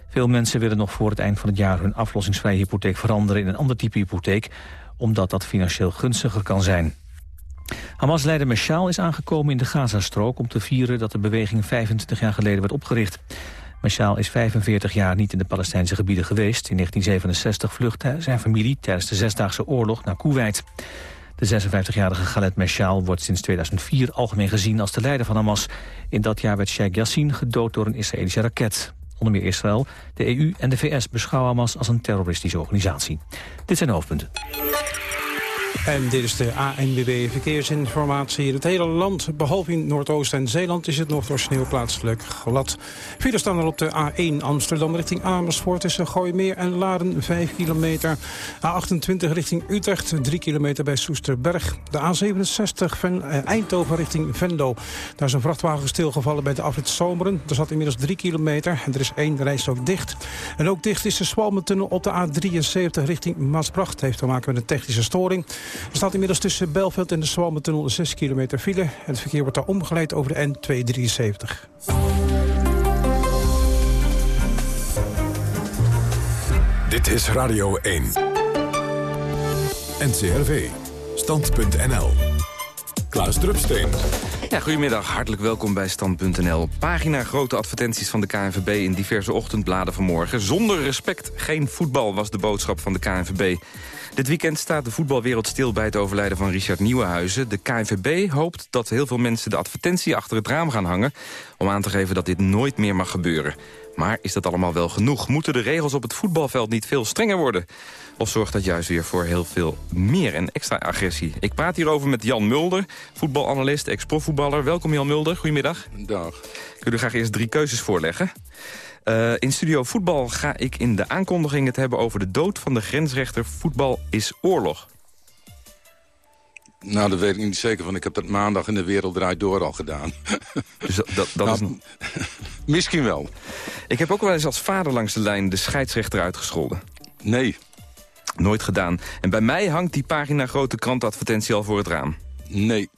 Veel mensen willen nog voor het eind van het jaar hun aflossingsvrije hypotheek veranderen in een ander type hypotheek, omdat dat financieel gunstiger kan zijn. Hamas-leider Meshaal is aangekomen in de Gazastrook om te vieren dat de beweging 25 jaar geleden werd opgericht. Meshaal is 45 jaar niet in de Palestijnse gebieden geweest. In 1967 vluchtte zijn familie tijdens de Zesdaagse Oorlog naar Kuwait. De 56-jarige Khaled Meshaal wordt sinds 2004 algemeen gezien als de leider van Hamas. In dat jaar werd Sheikh Yassin gedood door een Israëlische raket. Onder meer Israël, de EU en de VS beschouwen Hamas als een terroristische organisatie. Dit zijn de hoofdpunten. En dit is de ANWB Verkeersinformatie. In het hele land, behalve in Noordoost en Zeeland... is het nog door sneeuw plaatselijk glad. Files staan er op de A1 Amsterdam richting Amersfoort... tussen Gooimeer en Laren, 5 kilometer. A28 richting Utrecht, 3 kilometer bij Soesterberg. De A67 van eh, Eindhoven richting Venlo. Daar is een vrachtwagen stilgevallen bij de afrit Zomeren. Er zat inmiddels 3 kilometer en er is één rijstrook dicht. En ook dicht is de Swalmentunnel op de A73 richting Maasbracht. heeft te maken met een technische storing. Er staat inmiddels tussen Belveld en de Zwalmentunnel 6 kilometer file. En het verkeer wordt daar omgeleid over de N273. Dit is Radio 1. NCRV. Stand.nl. Klaas Drupsteen. Ja, goedemiddag, hartelijk welkom bij Stand.nl. Pagina grote advertenties van de KNVB in diverse ochtendbladen vanmorgen. Zonder respect geen voetbal was de boodschap van de KNVB. Dit weekend staat de voetbalwereld stil bij het overlijden van Richard Nieuwenhuizen. De KNVB hoopt dat heel veel mensen de advertentie achter het raam gaan hangen... om aan te geven dat dit nooit meer mag gebeuren. Maar is dat allemaal wel genoeg? Moeten de regels op het voetbalveld niet veel strenger worden? Of zorgt dat juist weer voor heel veel meer en extra agressie? Ik praat hierover met Jan Mulder, voetbalanalist, ex-profvoetballer. Welkom Jan Mulder, goedemiddag. Dag. Ik wil u graag eerst drie keuzes voorleggen. Uh, in Studio Voetbal ga ik in de aankondiging het hebben over de dood van de grensrechter. Voetbal is oorlog. Nou, dat weet ik niet zeker, want ik heb dat maandag in de wereld draait door al gedaan. (laughs) Dus dat, dat, dat is... Nou, (laughs) misschien wel. Ik heb ook wel eens als vader langs de lijn de scheidsrechter uitgescholden. Nee. Nooit gedaan. En bij mij hangt die pagina grote krantadvertentie al voor het raam. Nee.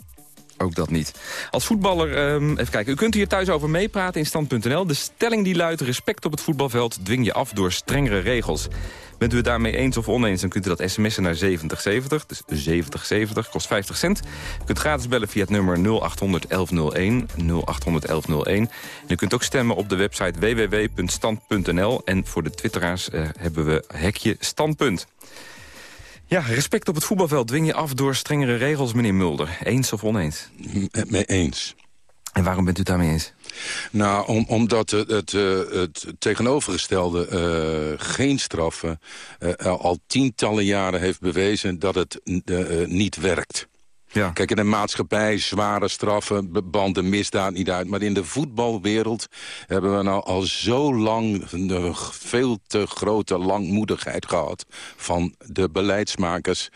Ook dat niet. Als voetballer, um, even kijken, u kunt hier thuis over meepraten in stand.nl. De stelling die luidt, respect op het voetbalveld dwing je af door strengere regels. Bent u het daarmee eens of oneens, dan kunt u dat sms'en naar 7070. Dus 7070, kost 50 cent. U kunt gratis bellen via het nummer 0800 1101. 0800 1101. En u kunt ook stemmen op de website www.stand.nl. En voor de twitteraars uh, hebben we hekje standpunt. Ja, respect op het voetbalveld dwing je af door strengere regels, meneer Mulder. Eens of oneens? Mee eens. En waarom bent u daarmee eens? Nou, om, omdat het, het, eh, het tegenovergestelde uh, geen straffen... Uh, al tientallen jaren heeft bewezen dat het niet werkt. Ja. Kijk, in de maatschappij, zware straffen, banden misdaad niet uit. Maar in de voetbalwereld hebben we nou al zo lang... een veel te grote langmoedigheid gehad... van de beleidsmakers,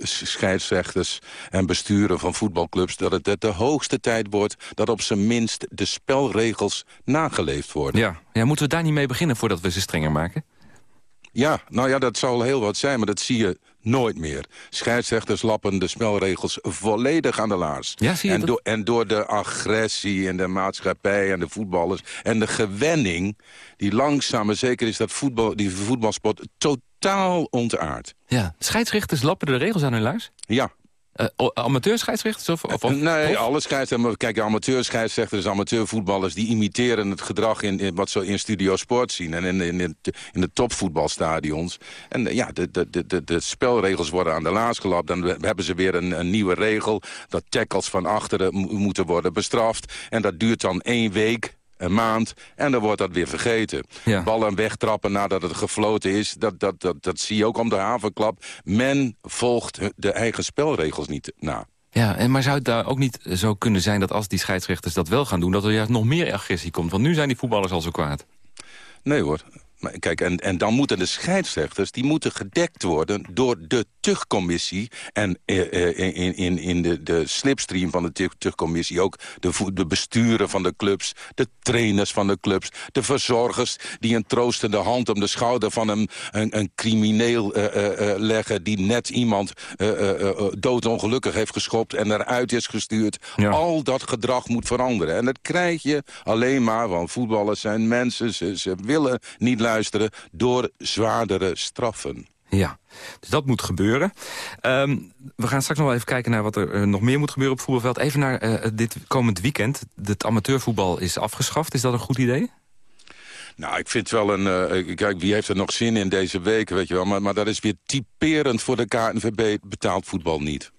scheidsrechters en besturen van voetbalclubs... dat het de hoogste tijd wordt dat op zijn minst de spelregels nageleefd worden. Ja. ja, moeten we daar niet mee beginnen voordat we ze strenger maken? Ja, nou ja, dat zal heel wat zijn, maar dat zie je nooit meer. Scheidsrechters lappen de spelregels volledig aan de laars. Ja, zie je en, do en door de agressie en de maatschappij en de voetballers... en de gewenning, die langzaam, zeker is dat voetbal, die voetbalsport totaal ontaard. Ja, scheidsrechters lappen de regels aan hun laars? Ja, uh, amateurscheidsrechters? Of, of, of, nee, alle scheidsrechters. Kijk, amateurscheidsrechters, amateurvoetballers... die imiteren het gedrag in, wat ze in Studio Sport zien... en in, in, in, in de topvoetbalstadions. En ja, de, de, de, de spelregels worden aan de laars gelapt. Dan hebben ze weer een, een nieuwe regel... dat tackles van achteren moeten worden bestraft. En dat duurt dan één week een maand en dan wordt dat weer vergeten. Ballen wegtrappen nadat het gefloten is, dat, dat, dat, dat zie je ook om de havenklap. Men volgt de eigen spelregels niet na. Ja, en maar zou het daar ook niet zo kunnen zijn dat als die scheidsrechters dat wel gaan doen... dat er juist nog meer agressie komt? Want nu zijn die voetballers al zo kwaad. Nee hoor. Kijk, en, en dan moeten de scheidsrechters... die moeten gedekt worden door de tuchtcommissie... en eh, eh, in, in, in de, de slipstream van de tuchtcommissie ook... De, de besturen van de clubs, de trainers van de clubs... de verzorgers die een troostende hand om de schouder van een, een, een crimineel eh, leggen... die net iemand doodongelukkig heeft geschopt en eruit is gestuurd. Al dat gedrag moet veranderen. En dat krijg je alleen maar, want voetballers zijn mensen... ze, ze willen niet luisteren door zwaardere straffen. Ja, dus dat moet gebeuren. Ehm, we gaan straks nog wel even kijken naar wat er uh, nog meer moet gebeuren op voetbalveld. Even naar uh, dit komend weekend. Het amateurvoetbal is afgeschaft. Is dat een goed idee? Nou, ik vind wel een... Uh, kijk, wie heeft er nog zin in deze week, weet je wel. Maar, maar dat is weer typerend voor de KNVB betaald voetbal niet.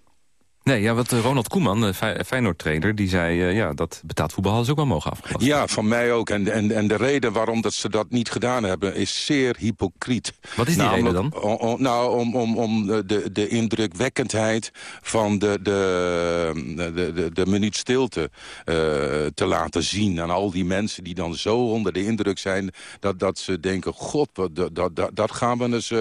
Nee, ja, wat eh, Ronald Koeman, de Feyenoord-trainer, die zei... Uh, ja, dat betaald voetbal hadden ze ook wel mogen afgelast. Ja, van mij ook. En, en, en de reden waarom dat ze dat niet gedaan hebben... is zeer hypocriet. Wat is die reden dan? Om, nou, om, om, om de, de indrukwekkendheid van de, de, de, de, de minuut stilte uh, te laten zien... aan al die mensen die dan zo onder de indruk zijn... dat, dat ze denken, god, dat, dat, dat gaan we eens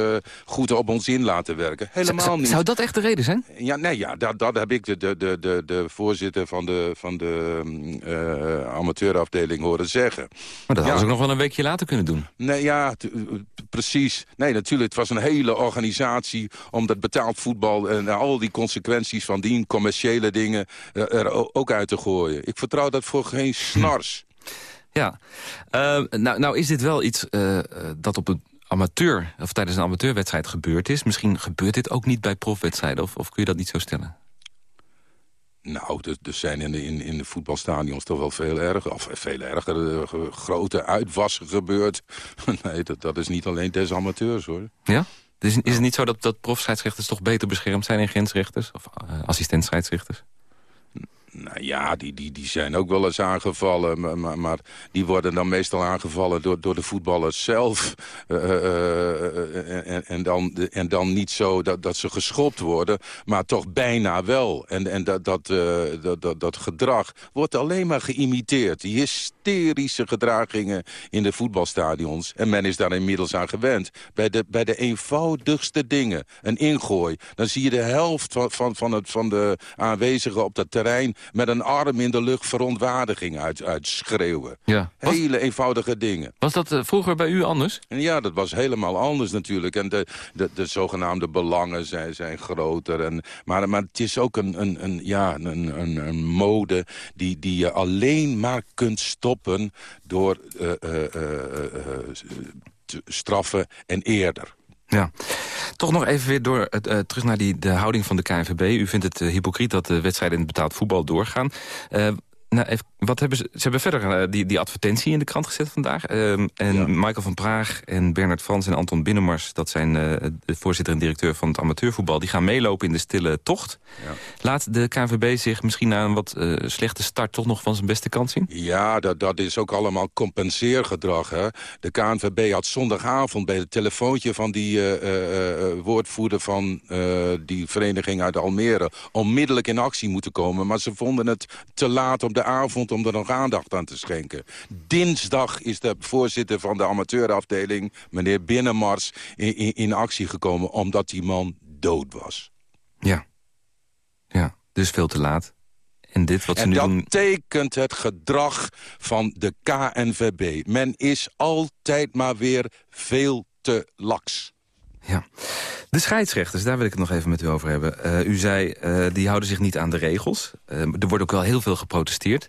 goed op ons in laten werken. Helemaal niet. Zou dat echt de reden zijn? Ja, nee, ja, dat, dat heb ik de, de, de, de, de voorzitter van de, van de uh, amateurafdeling horen zeggen. Maar dat ja. hadden ze ook nog wel een weekje later kunnen doen. Nee, ja, precies. Nee, natuurlijk, het was een hele organisatie om dat betaald voetbal... en al die consequenties van die commerciële dingen er ook uit te gooien. Ik vertrouw dat voor geen (laughs) snars. Ja, uh, nou, nou is dit wel iets uh, dat op een amateur, of tijdens een amateurwedstrijd gebeurd is. Misschien gebeurt dit ook niet bij profwedstrijden, of, of kun je dat niet zo stellen? Nou, er, zijn in de, in, in de voetbalstadions toch wel veel erger, of veel erger, uh, grote uitwassen gebeurd. (laughs) nee, dat, dat is niet alleen des amateurs, hoor. Ja? Dus is het niet zo dat, dat profscheidsrechters toch beter beschermd zijn in grensrechters? Of uh? Nou ja, die, die, die zijn ook wel eens aangevallen. Maar, maar, maar die worden dan meestal aangevallen door, door de voetballers zelf. Uh, uh, en, en, dan, en dan niet zo dat, dat ze geschopt worden, maar toch bijna wel. En, en dat, dat, dat, dat, dat gedrag wordt alleen maar geïmiteerd. Die hysterische gedragingen in de voetbalstadions. En men is daar inmiddels aan gewend. Bij de, bij de eenvoudigste dingen. Een ingooi. Dan zie je de helft van, van, van, het, van de aanwezigen op dat terrein met een arm in de lucht verontwaardiging uit, uitschreeuwen. Ja. Hele eenvoudige dingen. Was dat uh, vroeger bij u anders? En ja, dat was helemaal anders natuurlijk. En de, de, de zogenaamde belangen zijn, zijn groter. En, maar, maar het is ook een, een, een, ja, een, een, een mode die, die je alleen maar kunt stoppen door uh, uh, straffen en eerder. Ja. Toch nog even weer door, uh, terug naar die, de houding van de KNVB. U vindt het uh, hypocriet dat de wedstrijden in het betaald voetbal doorgaan. Uh, nou, even, wat hebben ze, ze hebben verder uh, die, die advertentie in de krant gezet vandaag. Uh, en Michael van Praag en Bernard Frans en Anton Binnenmars... dat zijn uh, de voorzitter en directeur van het amateurvoetbal... die gaan meelopen in de stille tocht. Ja. Laat de KNVB zich misschien na een wat uh, slechte start... toch nog van zijn beste kant zien? Ja, dat, dat is ook allemaal compenseergedrag. Hè? De KNVB had zondagavond bij het telefoontje van die woordvoerder... van die vereniging uit Almere... onmiddellijk in actie moeten komen. Maar ze vonden het te laat op de avond om er nog aandacht aan te schenken. Dinsdag is de voorzitter van de amateurafdeling, meneer Binnenmars, in, in, in actie gekomen omdat die man dood was. Ja. Ja, dus veel te laat. En, dit wat ze en nu dat doen... tekent het gedrag van de KNVB. Men is altijd maar weer veel te laks. Ja. De scheidsrechters, daar wil ik het nog even met u over hebben. Uh, u zei, uh, die houden zich niet aan de regels. Uh, er wordt ook wel heel veel geprotesteerd.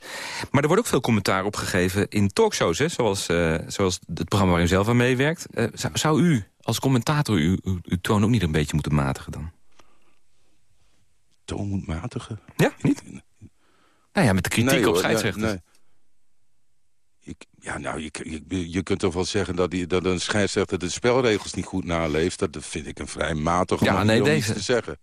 Maar er wordt ook veel commentaar op gegeven in talkshows... Hè, zoals, zoals het programma waar u zelf aan meewerkt. Zou, zou, u als commentator uw, toon ook niet een beetje moeten matigen dan? Toon moet matigen? Ja, niet? Nou ja, met de kritiek nee, op hoor, scheidsrechters. Nee, nee. Ik, ja, nou, je, je, je, kunt toch wel zeggen dat, die, dat een scheidsrechter de spelregels niet goed naleeft. Dat vind ik een vrij matige ja, manier nee, om deze, te zeggen.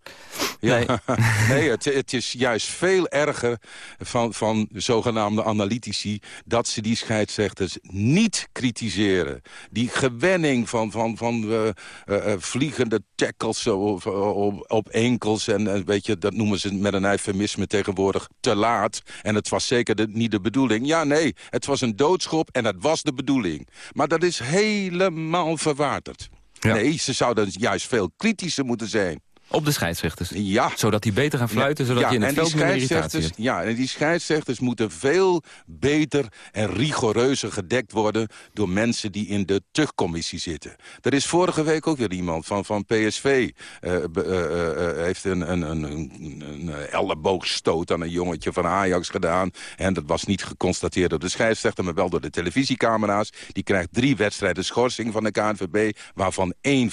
Ja. Nee, (laughs) nee het, het, is juist veel erger van, van zogenaamde analytici... dat ze die scheidsrechters niet kritiseren. Die gewenning van, van, van uh, uh, vliegende tackles op, op, op enkels... en weet je, dat noemen ze met een eufemisme tegenwoordig te laat. En het was zeker de, niet de bedoeling. Ja, nee, het was een doodschop en dat was de bedoeling. Maar dat is helemaal verwaterd. Nee, ze zouden juist veel kritischer moeten zijn. Op de scheidsrechters? Ja. Zodat die beter gaan fluiten, zodat je in het veld meer irritatie hebt. Ja, en die scheidsrechters moeten veel beter en rigoureuzer gedekt worden... door mensen die in de tuchtcommissie zitten. Er is vorige week ook weer iemand van, van PSV... Uh, uh, uh, heeft een, een, een, een, elleboogstoot aan een jongetje van Ajax gedaan. En dat was niet geconstateerd door de scheidsrechter... maar wel door de televisiecamera's. Die krijgt drie wedstrijden schorsing van de KNVB... waarvan één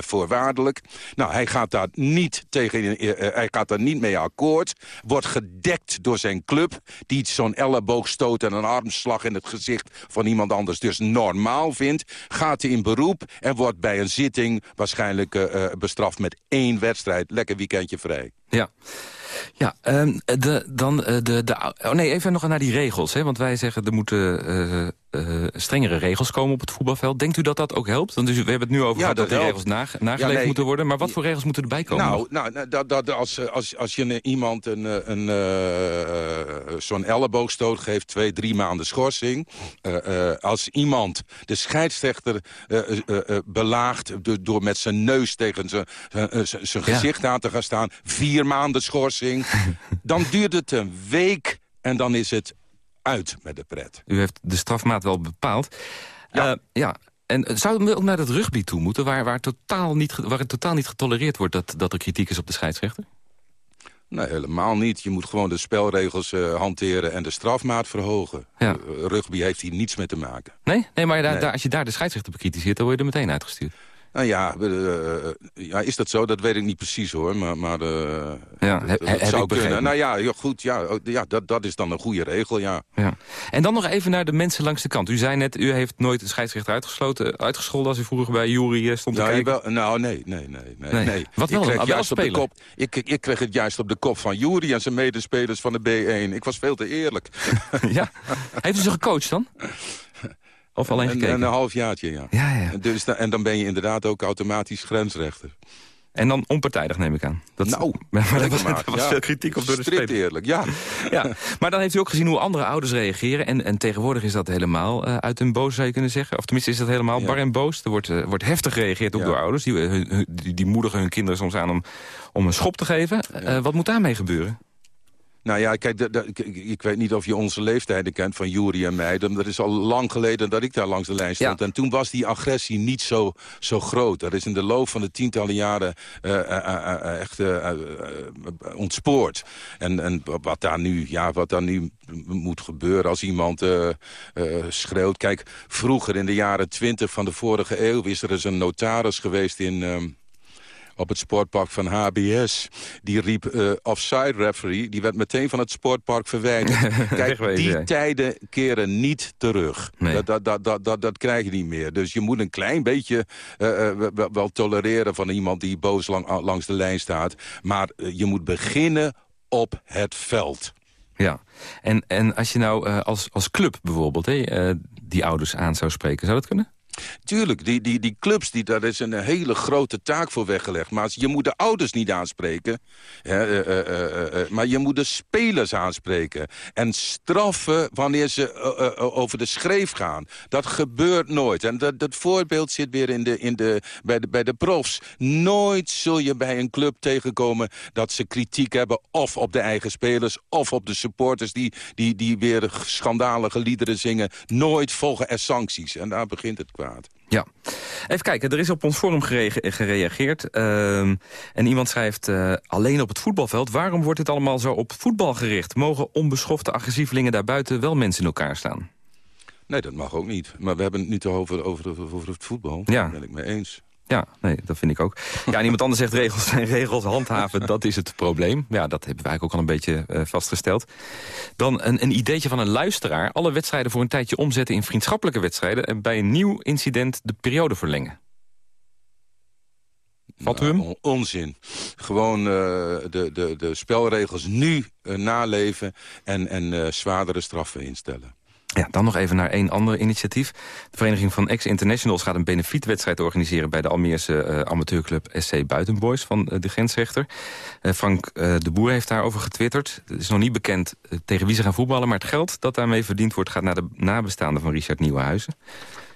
voorwaardelijk. Nou, hij gaat daar niet tegen, eh, eh, hij gaat daar niet mee akkoord. Wordt gedekt door zijn club, die zo'n elleboogstoot en een armslag in het gezicht van iemand anders dus normaal vindt. Gaat hij in beroep en wordt bij een zitting waarschijnlijk uh, bestraft met één wedstrijd. Lekker weekendje vrij. Ja. Ja, um, de, dan de, de... Oh nee, even nog naar die regels. Hè, want wij zeggen er moeten uh, strengere regels komen op het voetbalveld. Denkt u dat dat ook helpt? Want dus, we hebben het nu over ja, dat, dat die regels na, nageleefd ja, moeten worden. Maar wat voor regels moeten erbij komen? Nou, nou dat, dat, als, als, als je iemand een, een, uh, zo'n elleboogstoot geeft... twee, drie maanden schorsing. als iemand de scheidsrechter belaagt... door met zijn neus tegen zijn gezicht aan te gaan staan... vier maanden schorsing... (laughs) dan duurt het een week en dan is het uit met de pret. U heeft de strafmaat wel bepaald. Ja. Uh, ja. En zouden we ook naar het rugby toe moeten... waar, waar, totaal niet, waar het totaal niet getolereerd wordt dat, dat er kritiek is op de scheidsrechter? Nee, helemaal niet. Je moet gewoon de spelregels uh, hanteren en de strafmaat verhogen. Ja. Uh, rugby heeft hier niets mee te maken. Nee? Nee, maar daar, nee. Daar, als je daar de scheidsrechter bekritiseert... dan word je er meteen uitgestuurd. Nou ja, uh, ja, is dat zo? Dat weet ik niet precies hoor. Maar, maar ja, het, zou kunnen. Nou ja, goed, ja, oh, ja dat, dat is dan een goede regel, ja. ja. En dan nog even naar de mensen langs de kant. U zei net, u heeft nooit een scheidsrechter uitgesloten, uitgescholden... als u vroeger bij Jury stond te nou, kijken. nou, nee, nee, nee. nee, nee. Wat wel, ik kreeg, juist op de kop, ik, ik kreeg het juist op de kop van Jury en zijn medespelers van de B1. Ik was veel te eerlijk. (laughs) ja. Heeft u ze gecoacht dan? (laughs) Of alleen gekeken? Een, een halfjaartje, ja. ja, ja. Dus, en dan ben je inderdaad ook automatisch grensrechter. En dan onpartijdig, neem ik aan. Dat, nou, (laughs) maar daar was, was ja. veel kritiek op door de spelers. eerlijk, ja. (laughs) ja. Maar dan heeft u ook gezien hoe andere ouders reageren. En, en tegenwoordig is dat helemaal uh, uit hun boos, zou je kunnen zeggen. Of tenminste is dat helemaal ja. bar en boos. Er wordt, uh, wordt heftig gereageerd ook door ouders. Die, hun, die, die, moedigen hun kinderen soms aan om, om een schop te geven. Uh, wat moet daarmee gebeuren? Nou ja, kijk, ik, ik, weet niet of je onze leeftijden kent van Jury en mij. Dat is al lang geleden dat ik daar langs de lijn stond. Ja. En toen was die agressie niet zo, zo groot. Dat is in de loop van de tientallen jaren uh, uh, uh, echt ontspoord. En, en wat, daar nu, ja, wat daar nu moet gebeuren als iemand schreeuwt. Kijk, vroeger in de jaren twintig van de vorige eeuw... is er eens een notaris geweest in... Op het sportpark van HBS. Die riep uh, offside referee. Die werd meteen van het sportpark verwijderd. (laughs) Kijk, die tijden keren niet terug. Nee. Dat, dat, dat, dat, dat, krijg je niet meer. Dus je moet een klein beetje uh, uh, wel tolereren van iemand die boos lang, langs de lijn staat. Maar je moet beginnen op het veld. Ja, en, en als je nou als, als club bijvoorbeeld hè, die ouders aan zou spreken, zou dat kunnen? Tuurlijk, die, die, die clubs, die, daar is een hele grote taak voor weggelegd. Maar je moet de ouders niet aanspreken. Hè, uh, uh, uh, maar je moet de spelers aanspreken. En straffen wanneer ze over de schreef gaan. Dat gebeurt nooit. En dat, dat voorbeeld zit weer in de, in de, bij, de, bij de profs. Nooit zul je bij een club tegenkomen dat ze kritiek hebben... of op de eigen spelers, of op de supporters... die, die, die weer schandalige liederen zingen. Nooit volgen er sancties. En daar begint het kwaad. Ja. Even kijken, er is op ons forum gereageerd. Uh, en iemand schrijft, uh, alleen op het voetbalveld... waarom wordt het allemaal zo op voetbal gericht? Mogen onbeschofte agressievelingen daarbuiten wel mensen in elkaar staan? Nee, dat mag ook niet. Maar we hebben het nu toch over, over, over het voetbal. Ja. Daar ben ik mee eens. Ja, nee, dat vind ik ook. Ja, en iemand anders zegt regels zijn regels, handhaven, dat is het probleem. Ja, dat hebben eigenlijk ook al een beetje uh, vastgesteld. Dan een, een ideetje van een luisteraar. Alle wedstrijden voor een tijdje omzetten in vriendschappelijke wedstrijden... en bij een nieuw incident de periode verlengen. Valt u on- onzin. Gewoon eh, de, de, de spelregels nu eh, naleven en, en eh, zwaardere straffen instellen. Ja, dan nog even naar één ander initiatief. De Vereniging van Ex-Internationals gaat een benefietwedstrijd organiseren... bij de Almeerse eh, amateurclub SC Buitenboys van eh, de grensrechter. Eh, Frank de Boer heeft daarover getwitterd. Het is nog niet bekend tegen wie ze gaan voetballen... maar het geld dat daarmee verdiend wordt... gaat naar de nabestaanden van Richard Nieuwenhuizen.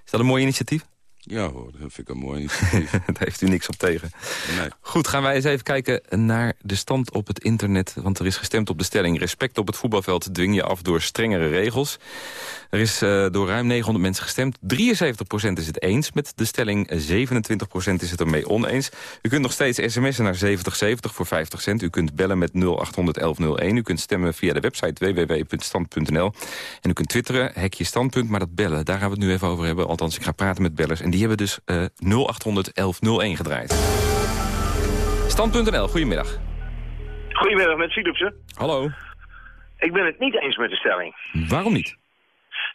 Is dat een mooi initiatief? Ja hoor, dat vind ik een mooi (laughs) initiatief. Daar heeft u niks op tegen. Nee. Goed, gaan wij eens even kijken naar de stand op het internet. Want er is gestemd op de stelling... respect op het voetbalveld dwing je af door strengere regels. Er is eh, door ruim 900 mensen gestemd. 73% is het eens met de stelling. 27% is het ermee oneens. U kunt nog steeds sms'en naar 7070 voor 50 cent. U kunt bellen met 0800 1101. U kunt stemmen via de website www.stand.nl. En u kunt twitteren, hekje standpunt. Maar dat bellen, daar gaan we het nu even over hebben. Althans, ik ga praten met bellers. En die hebben dus eh 0800 1101 gedraaid. Stand.nl, goedemiddag. Goedemiddag, met Philipsen. Hallo. Ik ben het niet eens met de stelling. Waarom niet?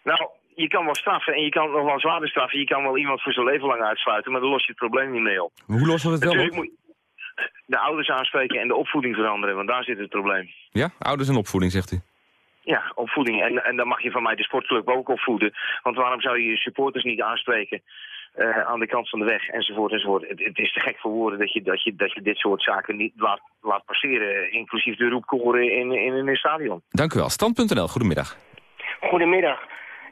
Nou, je kan wel straffen en je kan nog wel zwaarder straffen. Je kan wel iemand voor zijn leven lang uitsluiten, maar dan los je het probleem niet mee op. Hoe lossen we het wel op? de ouders aanspreken en de opvoeding veranderen, want daar zit het probleem. Ja, ouders en opvoeding, zegt u. Ja, opvoeding. En, en dan mag je van mij de sportclub ook opvoeden. Want waarom zou je je supporters niet aanspreken eh, aan de kant van de weg, enzovoort, enzovoort. Het, het is te gek voor woorden dat je, dat, je, dat je dit soort zaken niet laat, laat passeren. Inclusief de roepkoren in, in, in een stadion. Dank u wel. Stand.nl, goedemiddag. Goedemiddag.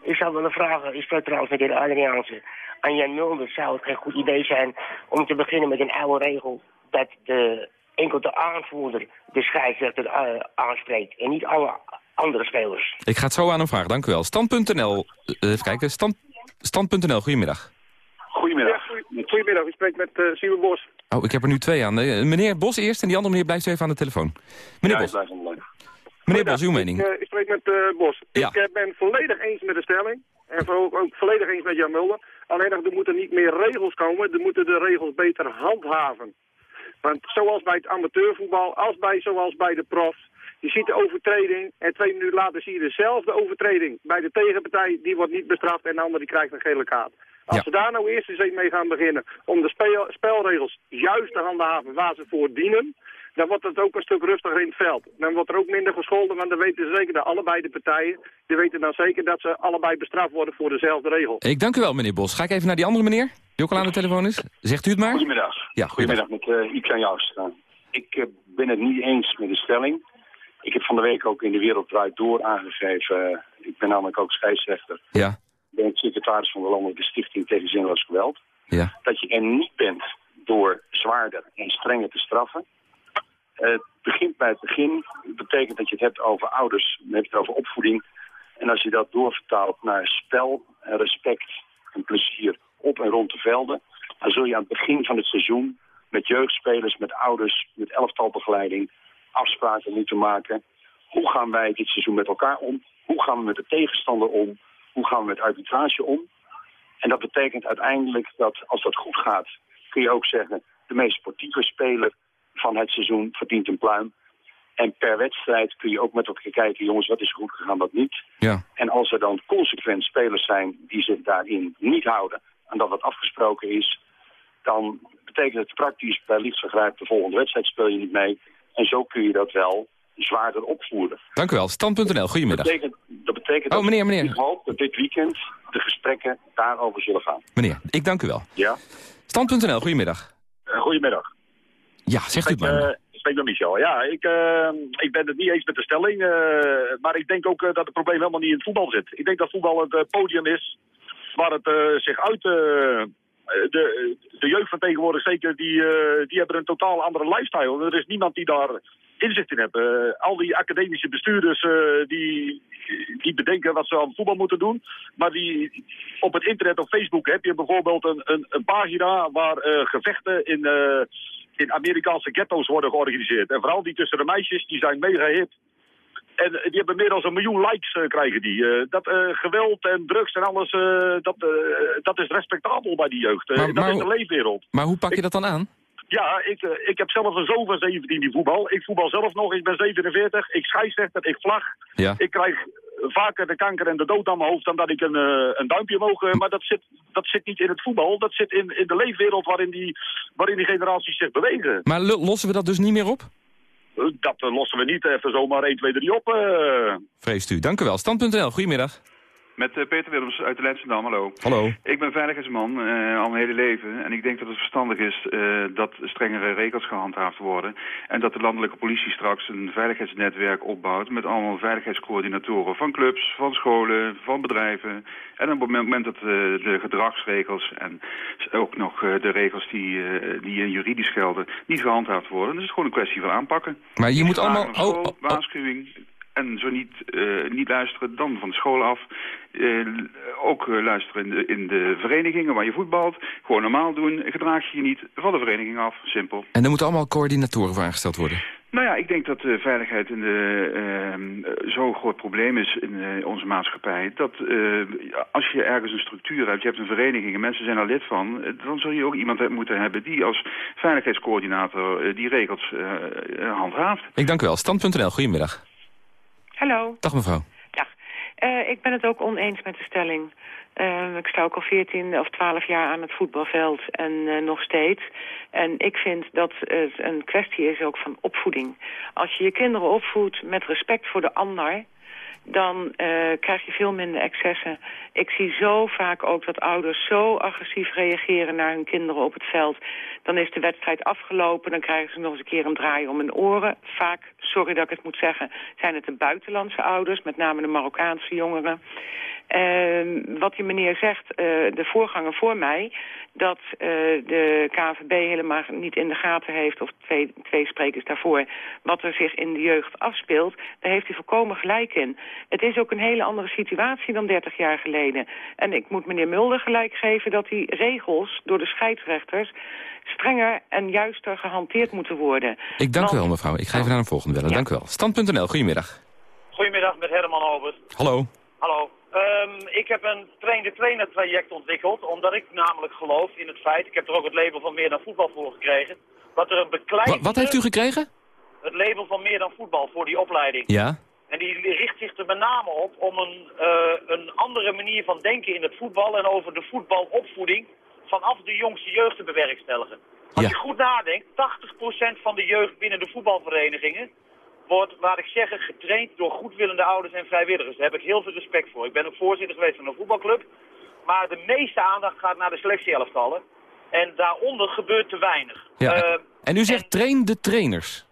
Ik zou willen vragen, ik spreek trouwens met de heer Adriaanse. Aan Jan Mulder zou het geen goed idee zijn om te beginnen met een oude regel... dat de enkel de aanvoerder de scheidsrechter eh, aanspreekt en niet alle andere spelers. Ik ga het zo aan hem vragen, dank u wel. Stand.nl, eh, even kijken. Stand, Stand.nl, goedemiddag. Goedemiddag. Goedemiddag, ik spreek met uh, Simon Bos. Oh, ik heb er nu twee aan. Eh, meneer Bos eerst en die andere meneer blijft even aan de telefoon. Meneer ja, Bos. Meneer Bos, uw mening. Ik, uh, ik spreek met uh, Bos. Ja. Ik uh, ben volledig eens met de stelling. En ook, ook volledig eens met Jan Mulder. Alleen nog, er moeten niet meer regels komen. Er moeten de regels beter handhaven. Want zoals bij het amateurvoetbal, als bij, zoals bij de profs. Je ziet de overtreding en twee minuten later zie je dezelfde overtreding. Bij de tegenpartij, die wordt niet bestraft en de ander die krijgt een gele kaart. Als Ja. we daar nou eerst eens mee gaan beginnen om de speel, spelregels juist te handhaven waar ze voor dienen, dan wordt het ook een stuk rustiger in het veld. Dan wordt er ook minder gescholden, want dan weten ze zeker dat allebei de partijen, die weten dan zeker dat ze allebei bestraft worden voor dezelfde regel. Ik dank u wel, meneer Bos. Ga ik even naar die andere meneer, die ook al aan de telefoon is. Zegt u het maar? Goedemiddag. Ja, Goedemiddag met uh, Iep Joustra. Ik uh, ben het niet eens met de stelling. Ik heb van de week ook in de Wereld Draait Door aangegeven. Uh, ik ben namelijk ook scheidsrechter. Ja. Secretaris van de Landelijke Stichting tegen Zinloos Geweld. Ja. Dat je er niet bent door zwaarder en strenger te straffen. het begint bij het begin. Het betekent dat je het hebt over ouders, je het over opvoeding. En als je dat doorvertaalt naar spel, en respect en plezier op en rond de velden... dan zul je aan het begin van het seizoen met jeugdspelers, met ouders, met elftalbegeleiding... afspraken moeten maken. Hoe gaan wij dit seizoen met elkaar om? Hoe gaan we met de tegenstander om? Hoe gaan we met arbitrage om? En dat betekent uiteindelijk dat als dat goed gaat, kun je ook zeggen... de meest sportieve speler van het seizoen verdient een pluim. En per wedstrijd kun je ook met elkaar kijken, jongens, wat is goed gegaan, wat niet. Ja. En als er dan consequent spelers zijn die zich daarin niet houden... aan dat wat afgesproken is, dan betekent het praktisch bij liefstvergrijp... de volgende wedstrijd speel je niet mee. En zo kun je dat wel zwaarder opvoeren. Dank u wel. Stand.nl, goedemiddag. Dat betekent, dat betekent Oh, meneer, dat meneer. ik hoop dat dit weekend de gesprekken daarover zullen gaan. Meneer, ik dank u wel. Ja? Stand.nl, goedemiddag. Uh, goedemiddag. Ja, zegt u het maar. Uh, ik spreek met Michel. Ja, ik, uh, ik ben het niet eens met de stelling. maar ik denk ook dat het probleem helemaal niet in het voetbal zit. Ik denk dat voetbal het podium is waar het zich uit... de, de jeugd van tegenwoordig zeker, die, die hebben een totaal andere lifestyle. Er is niemand die daar inzicht in heeft. al die academische bestuurders die, die bedenken wat ze aan voetbal moeten doen. Maar die, op het internet, op Facebook, heb je bijvoorbeeld een, een, een pagina waar gevechten in in Amerikaanse ghetto's worden georganiseerd. En vooral die tussen de meisjes, die zijn mega hit. En die hebben meer dan een miljoen likes uh, krijgen die. Uh, dat uh, geweld en drugs en alles, dat, dat is respectabel bij die jeugd. Maar, dat maar, is de leefwereld. Maar hoe pak je dat dan aan? Ja, ik, ik heb zelf een zoon van 17 die voetbal. Ik voetbal zelf nog, ik ben 47. Ik scheidsrechter, ik vlag. Ja. Ik krijg vaker de kanker en de dood aan mijn hoofd dan dat ik een, eh, een duimpje omhoog... eh, maar dat zit, dat zit niet in het voetbal. Dat zit in, in de leefwereld waarin die, waarin die generaties zich bewegen. Maar lo- lossen we dat dus niet meer op? Eh, dat eh, lossen we niet even zomaar 1, 2, 3 op. eh. Vreest u. Dank u wel. Stand.nl, goedemiddag. Met eh, Peter Willems uit de Leidschendam, hallo. Hallo. Ik ben veiligheidsman eh, al mijn hele leven en ik denk dat het verstandig is eh, dat strengere regels gehandhaafd worden. En dat de landelijke politie straks een veiligheidsnetwerk opbouwt met allemaal veiligheidscoördinatoren van clubs, van scholen, van bedrijven. En op het moment dat de gedragsregels en ook nog de regels die, die juridisch gelden niet gehandhaafd worden, dan is het gewoon een kwestie van aanpakken. Maar je moet allemaal... school, Oh, oh, oh. waarschuwing. En zo niet, eh, niet luisteren, dan van de school af. Eh, ook eh, luisteren in de, in de verenigingen waar je voetbalt. Gewoon normaal doen. Gedraag je je niet van de vereniging af. Simpel. En er moeten allemaal coördinatoren voor aangesteld worden. Nou ja, ik denk dat de veiligheid in de, ehm, eh, zo'n groot probleem is in onze maatschappij. Dat als je ergens een structuur hebt, je hebt een vereniging en mensen zijn er lid van. dan zul je ook iemand moeten hebben die als veiligheidscoördinator die regels handhaaft. Ik dank u wel. Stand.nl, goedemiddag. Hallo. Dag mevrouw. Eh, ik ben het ook oneens met de stelling. Eh, ik sta ook al 14 of 12 jaar aan het voetbalveld en eh, nog steeds. En ik vind dat het een kwestie is ook van opvoeding. Als je je kinderen opvoedt met respect voor de ander dan eh, krijg je veel minder excessen. Ik zie zo vaak ook dat ouders zo agressief reageren naar hun kinderen op het veld. Dan is de wedstrijd afgelopen, dan krijgen ze nog eens een keer een draai om hun oren. Vaak, sorry dat ik het moet zeggen, zijn het de buitenlandse ouders, met name de Marokkaanse jongeren. Ehm, wat die meneer zegt, eh, de voorganger voor mij, dat eh, de KNVB helemaal niet in de gaten heeft, of twee, twee sprekers daarvoor, wat er zich in de jeugd afspeelt, daar heeft hij volkomen gelijk in. Het is ook een hele andere situatie dan 30 jaar geleden. En ik moet meneer Mulder gelijk geven dat die regels door de scheidsrechters strenger en juister gehanteerd moeten worden. Ik dank u wel mevrouw. Ik ga even naar een volgende bellen. Dank u wel. Stand.nl, goedemiddag. Goedemiddag met Herman Albert. Hallo. Hallo. Ehm, ik heb een train-de-trainer traject ontwikkeld, omdat ik namelijk geloof in het feit, ik heb er ook het label van meer dan voetbal voor gekregen, dat er een bekleidende... wat heeft u gekregen? Het label van meer dan voetbal voor die opleiding. Ja. En die richt zich er met name op om een, eh, een andere manier van denken in het voetbal en over de voetbalopvoeding vanaf de jongste jeugd te bewerkstelligen. Als je goed nadenkt, 80% van de jeugd binnen de voetbalverenigingen wordt, laat ik zeggen, getraind door goedwillende ouders en vrijwilligers. Daar heb ik heel veel respect voor. Ik ben ook voorzitter geweest van een voetbalclub. Maar de meeste aandacht gaat naar de selectieelftallen. En daaronder gebeurt te weinig. Ja. Eh, en u zegt train de trainers.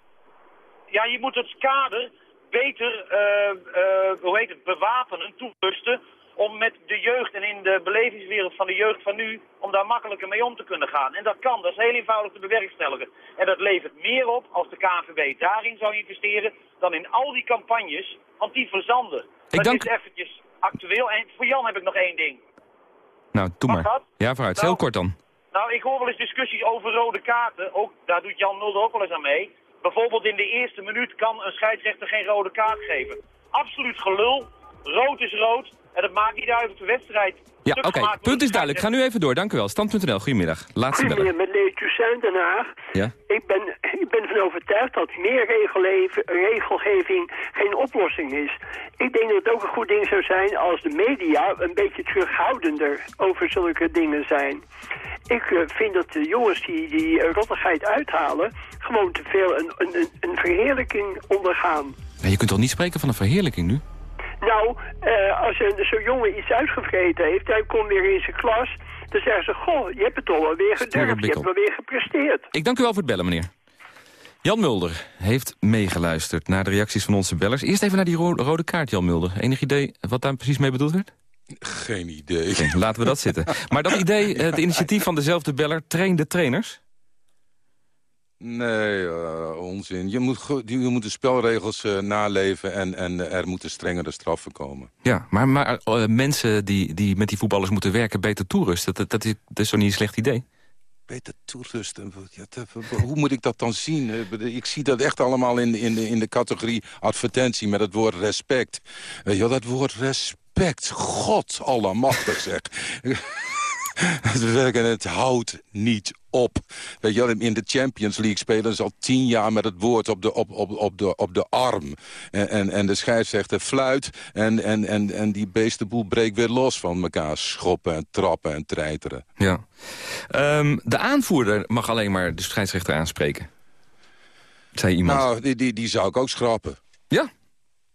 ja, je moet het kader beter, eh, eh, hoe heet het, bewapenen, toerusten om met de jeugd en in de belevingswereld van de jeugd van nu, om daar makkelijker mee om te kunnen gaan. En dat kan, dat is heel eenvoudig te bewerkstelligen. En dat levert meer op als de KNVB daarin zou investeren, dan in al die campagnes, want die verzanden. dat dank- is eventjes actueel. En voor Jan heb ik nog één ding. Nou, doe maar. dat? Ja, vooruit. Nou. Heel kort dan. Nou, ik hoor wel eens discussies over rode kaarten. Ook, daar doet Jan Mulder ook wel eens aan mee. Bijvoorbeeld in de eerste minuut kan een scheidsrechter geen rode kaart geven. Absoluut gelul. Rood is rood. En het maakt niet uit of de wedstrijd... Ja, oké. Punt is duidelijk. Ga nu even door. Dank u wel. Stand.nl, goedemiddag. Laatste beller. Meneer, met Toussaint Den Haag. Ja? Ik ben, ik ben van overtuigd dat meer regelgeving geen oplossing is. Ik denk dat het ook een goed ding zou zijn als de media een beetje terughoudender over zulke dingen zijn. Ik eh, vind dat de jongens die die eh, rottigheid uithalen gewoon te veel een, een, een- verheerlijking ondergaan. Ja, je kunt toch niet spreken van een verheerlijking nu? Nou, eh, als een- zo'n jongen iets uitgevreten heeft, hij komt weer in zijn klas, dan zeggen ze, goh, je hebt het wel weer gedurfd, je hebt wel weer gepresteerd. Ik dank u wel voor het bellen, meneer. Jan Mulder heeft meegeluisterd naar de reacties van onze bellers. Eerst even naar die ro- rode kaart, Jan Mulder. Enig idee wat daar precies mee bedoeld werd? Geen idee. Laten we dat zitten. Maar dat idee, (laughs) het initiatief van dezelfde beller, train de trainers... Nee, eh, onzin. Je moet, je moet de spelregels eh, naleven en, en er moeten strengere straffen komen. Ja, maar, maar eh, mensen die, die met die voetballers moeten werken beter toerusten... dat, dat, is, dat is zo niet een slecht idee? Beter toerusten. Ja, hoe moet ik dat dan zien? Ik zie dat echt allemaal in de, in de, in de categorie advertentie met het woord respect. Weet je wel, dat woord respect. God allemachtig zeg. (laughs) (laughs) het houdt niet op. Weet je, wel, in de Champions League spelen ze al tien jaar met het woord op de, op, op, op de, op de arm. En, en, en de scheidsrechter fluit en, en, en, en die beestenboel breekt weer los van elkaar. Schoppen en trappen en treiteren. Ja. Ehm, de aanvoerder mag alleen maar de scheidsrechter aanspreken. Zei iemand. Nou, die, die, die zou ik ook schrappen. Ja?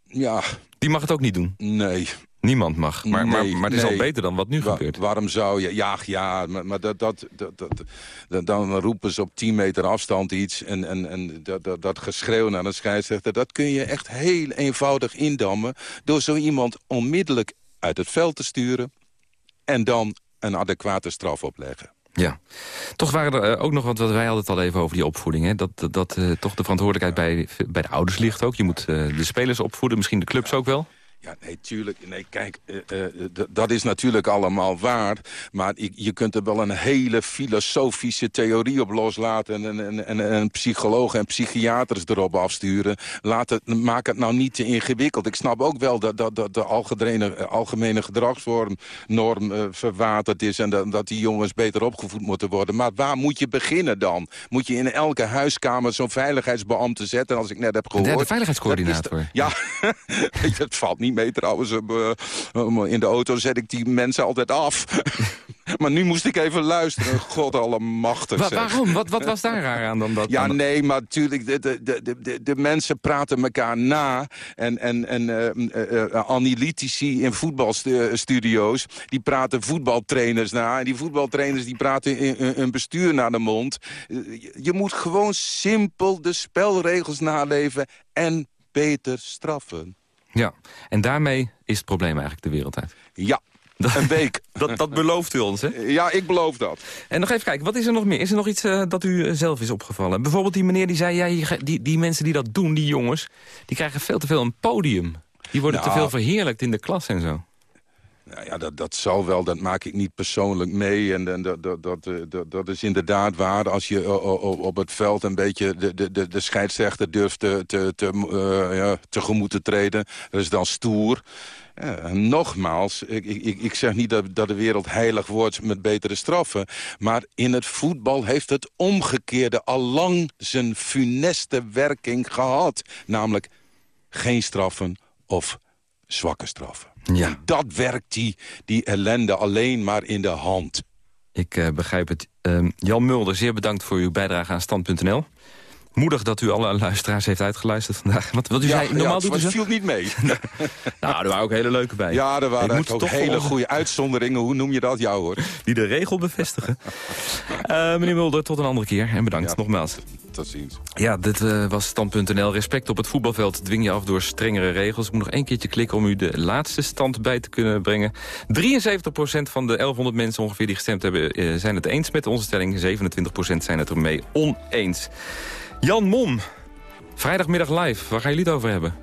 Ja. Die mag het ook niet doen? Nee. Niemand mag. Maar, maar, Nee, maar het is nee. al beter dan wat nu Wa- gebeurt. Waarom zou je... Ja, ja maar, maar dat, dat, dat, dat- dan roepen ze op 10 meter afstand iets... en, en, en dat, dat, dat geschreeuw naar de scheidsrechter... dat kun je echt heel eenvoudig indammen... door zo iemand onmiddellijk uit het veld te sturen... en dan een adequate straf opleggen. Ja. Toch waren er eh, ook nog wat, wat wij hadden het al even over die opvoeding. Hè? Dat, dat, dat eh, toch de verantwoordelijkheid bij, bij de ouders ligt ook. Je moet eh, de spelers opvoeden, misschien de clubs ook wel. Ja, nee, tuurlijk. Nee, kijk, eh, eh, dat is natuurlijk allemaal waar. Maar je, je kunt er wel een hele filosofische theorie op loslaten... en, en, en, en psychologen en psychiaters erop afsturen. Laat het, maak het nou niet te ingewikkeld. Ik snap ook wel dat, dat, dat de algemene, algemene gedragsvorm norm eh, verwaterd is... en dat, dat die jongens beter opgevoed moeten worden. Maar waar moet je beginnen dan? Moet je in elke huiskamer zo'n veiligheidsbeambte zetten... als ik net heb gehoord? derde veiligheidscoördinator. De- ja, (laughs) het valt niet mee trouwens. In de auto zet ik die mensen altijd af. (laughs) maar nu moest ik even luisteren. God allemachtig. Wa- waarom? Wat, wat was daar raar aan dan? Dat, Ja, nee, maar natuurlijk, de, de, de, de- mensen praten elkaar na. En, en, en eh, analytici in voetbalstudio's, die praten voetbaltrainers na. En die voetbaltrainers die praten een bestuur naar de mond. Je moet gewoon simpel de spelregels naleven en beter straffen. Ja, en daarmee is het probleem eigenlijk de wereld uit. Ja, een week. (laughs) dat, dat belooft u ons, hè? Ja, ik beloof dat. En nog even kijken, wat is er nog meer? Is er nog iets eh, dat u eh, zelf is opgevallen? Bijvoorbeeld die meneer die zei, ja, die, die mensen die dat doen, die jongens... die krijgen veel te veel een podium. Die worden te Nou. veel verheerlijkt in de klas en zo. Nou ja, dat, dat zal wel, dat maak ik niet persoonlijk mee. En, en dat, dat, dat, eh, dat, is inderdaad waar. Als je o- o- op het veld een beetje de, de, de, de scheidsrechter durft te, te, te, eh, ja, tegemoet te treden... dat is dan stoer. Nogmaals, ik, ik, ik zeg niet dat, dat de wereld heilig wordt met betere straffen... maar in het voetbal heeft het omgekeerde allang zijn funeste werking gehad. Namelijk geen straffen of zwakke straffen. Ja. Dat werkt die, die ellende alleen maar in de hand. Ik eh, begrijp het. Ehm, Jan Mulder, zeer bedankt voor uw bijdrage aan Stand.nl. Moedig dat u alle luisteraars heeft uitgeluisterd vandaag. Wat, wat u Ja, zei, normaal ja, doet u het viel niet mee. (laughs) Nou, er waren ook hele leuke bij. Ja, er waren ook toch hele goede uitzonderingen. Hoe noem je dat? jou hoor. Die de regel bevestigen. Eh, meneer Mulder, tot een andere keer. En bedankt nogmaals. Tot ziens. Ja, dit eh, was Stand.nl. Respect op het voetbalveld dwing je af door strengere regels. Ik moet nog één keertje klikken om u de laatste stand bij te kunnen brengen. 73% van de 1100 mensen ongeveer die gestemd hebben... eh, zijn het eens met onze stelling. 27% zijn het ermee oneens. Jan Mom, vrijdagmiddag live. Waar gaan jullie het over hebben?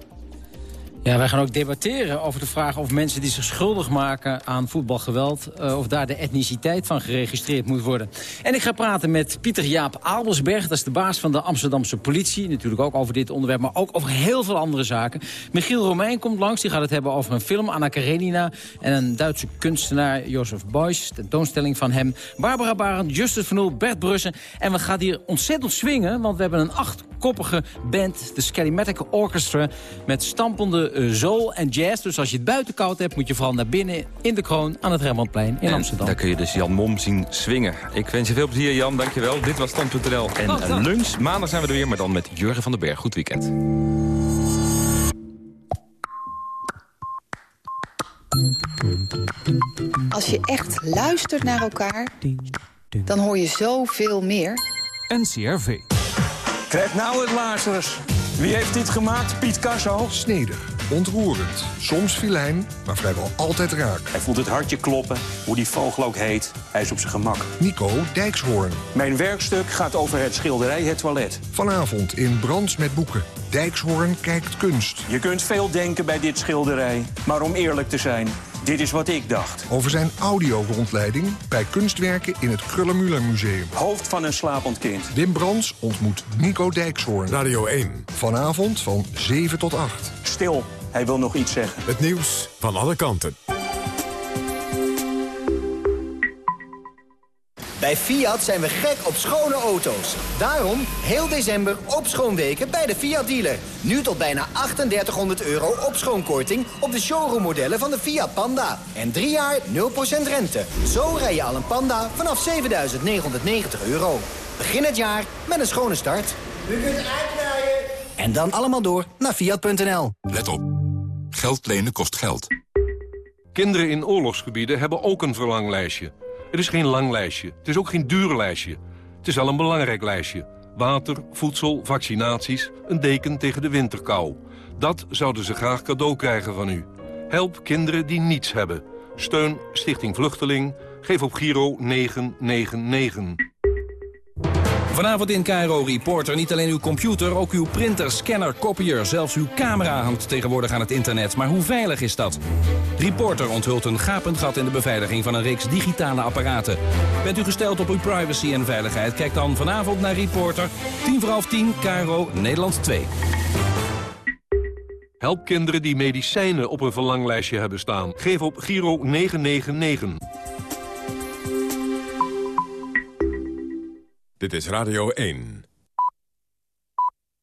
Ja, wij gaan ook debatteren over de vraag of mensen die zich schuldig maken aan voetbalgeweld... eh, of daar de etniciteit van geregistreerd moet worden. En ik ga praten met Pieter Jaap Aalbersberg, dat is de baas van de Amsterdamse politie. Natuurlijk ook over dit onderwerp, maar ook over heel veel andere zaken. Michiel Romein komt langs, die gaat het hebben over een film, Anna Karenina... en een Duitse kunstenaar, Joseph Beuys, tentoonstelling van hem. Barbara Barend, Justus van Oel, Bert Brussen. En we gaan hier ontzettend swingen, want we hebben een achtkoppige band... de Scallymatic Orchestra, met stampende eh, zool en jazz. Dus als je het buiten koud hebt, moet je vooral naar binnen... in de kroon aan het Rembrandtplein in En Amsterdam. Daar kun je dus Jan Mom zien swingen. Ik wens je veel plezier, Jan. Dankjewel. Dit was Stand.nl en Oh, lunch. Maandag zijn we er weer, maar dan met Jurgen van den Berg. Goed weekend. Als je echt luistert naar elkaar, dan hoor je zoveel meer. NCRV. Krijg nou het Lazarus. Wie heeft dit gemaakt? Piet Casso? Snedig, ontroerend, soms filijn, maar vrijwel altijd raak. Hij voelt het hartje kloppen, hoe die vogel ook heet. Hij is op zijn gemak. Nico Dijkshoorn. Mijn werkstuk gaat over het schilderij Het Toilet. Vanavond in Brands met Boeken. Dijkshoorn kijkt kunst. Je kunt veel denken bij dit schilderij. Maar om eerlijk te zijn, dit is wat ik dacht. Over zijn audio-rondleiding bij kunstwerken in het Krullenmuller Museum. Hoofd van een slapend kind. Wim Brands ontmoet Nico Dijkshoorn. Radio 1. Vanavond van 7 tot 8. Stil, hij wil nog iets zeggen. Het nieuws van alle kanten. Bij Fiat zijn we gek op schone auto's. Daarom heel december op schoonweken bij de Fiat dealer. Nu tot bijna 3800 euro op schoonkorting op de showroommodellen van de Fiat Panda. En drie jaar 0% rente. Zo rij je al een Panda vanaf 7990 euro. Begin het jaar met een schone start. U kunt uitrijden. En dan allemaal door naar Fiat.nl. Let op. Geld lenen kost geld. Kinderen in oorlogsgebieden hebben ook een verlanglijstje. Het is geen lang lijstje. Het is ook geen duur lijstje. Het is wel een belangrijk lijstje. Water, voedsel, vaccinaties, een deken tegen de winterkou. Dat zouden ze graag cadeau krijgen van u. Help kinderen die niets hebben. Steun Stichting Vluchteling. Geef op Giro 999. Vanavond in Cairo Reporter niet alleen uw computer, ook uw printer, scanner, copier, zelfs uw camera hangt tegenwoordig aan het internet. Maar hoe veilig is dat? Reporter onthult een gapend gat in de beveiliging van een reeks digitale apparaten. Bent u gesteld op uw privacy en veiligheid? Kijk dan vanavond naar Reporter, 10 voor half 10, Cairo, Nederland 2. Help kinderen die medicijnen op een verlanglijstje hebben staan. Geef op Giro 999. Dit is Radio 1.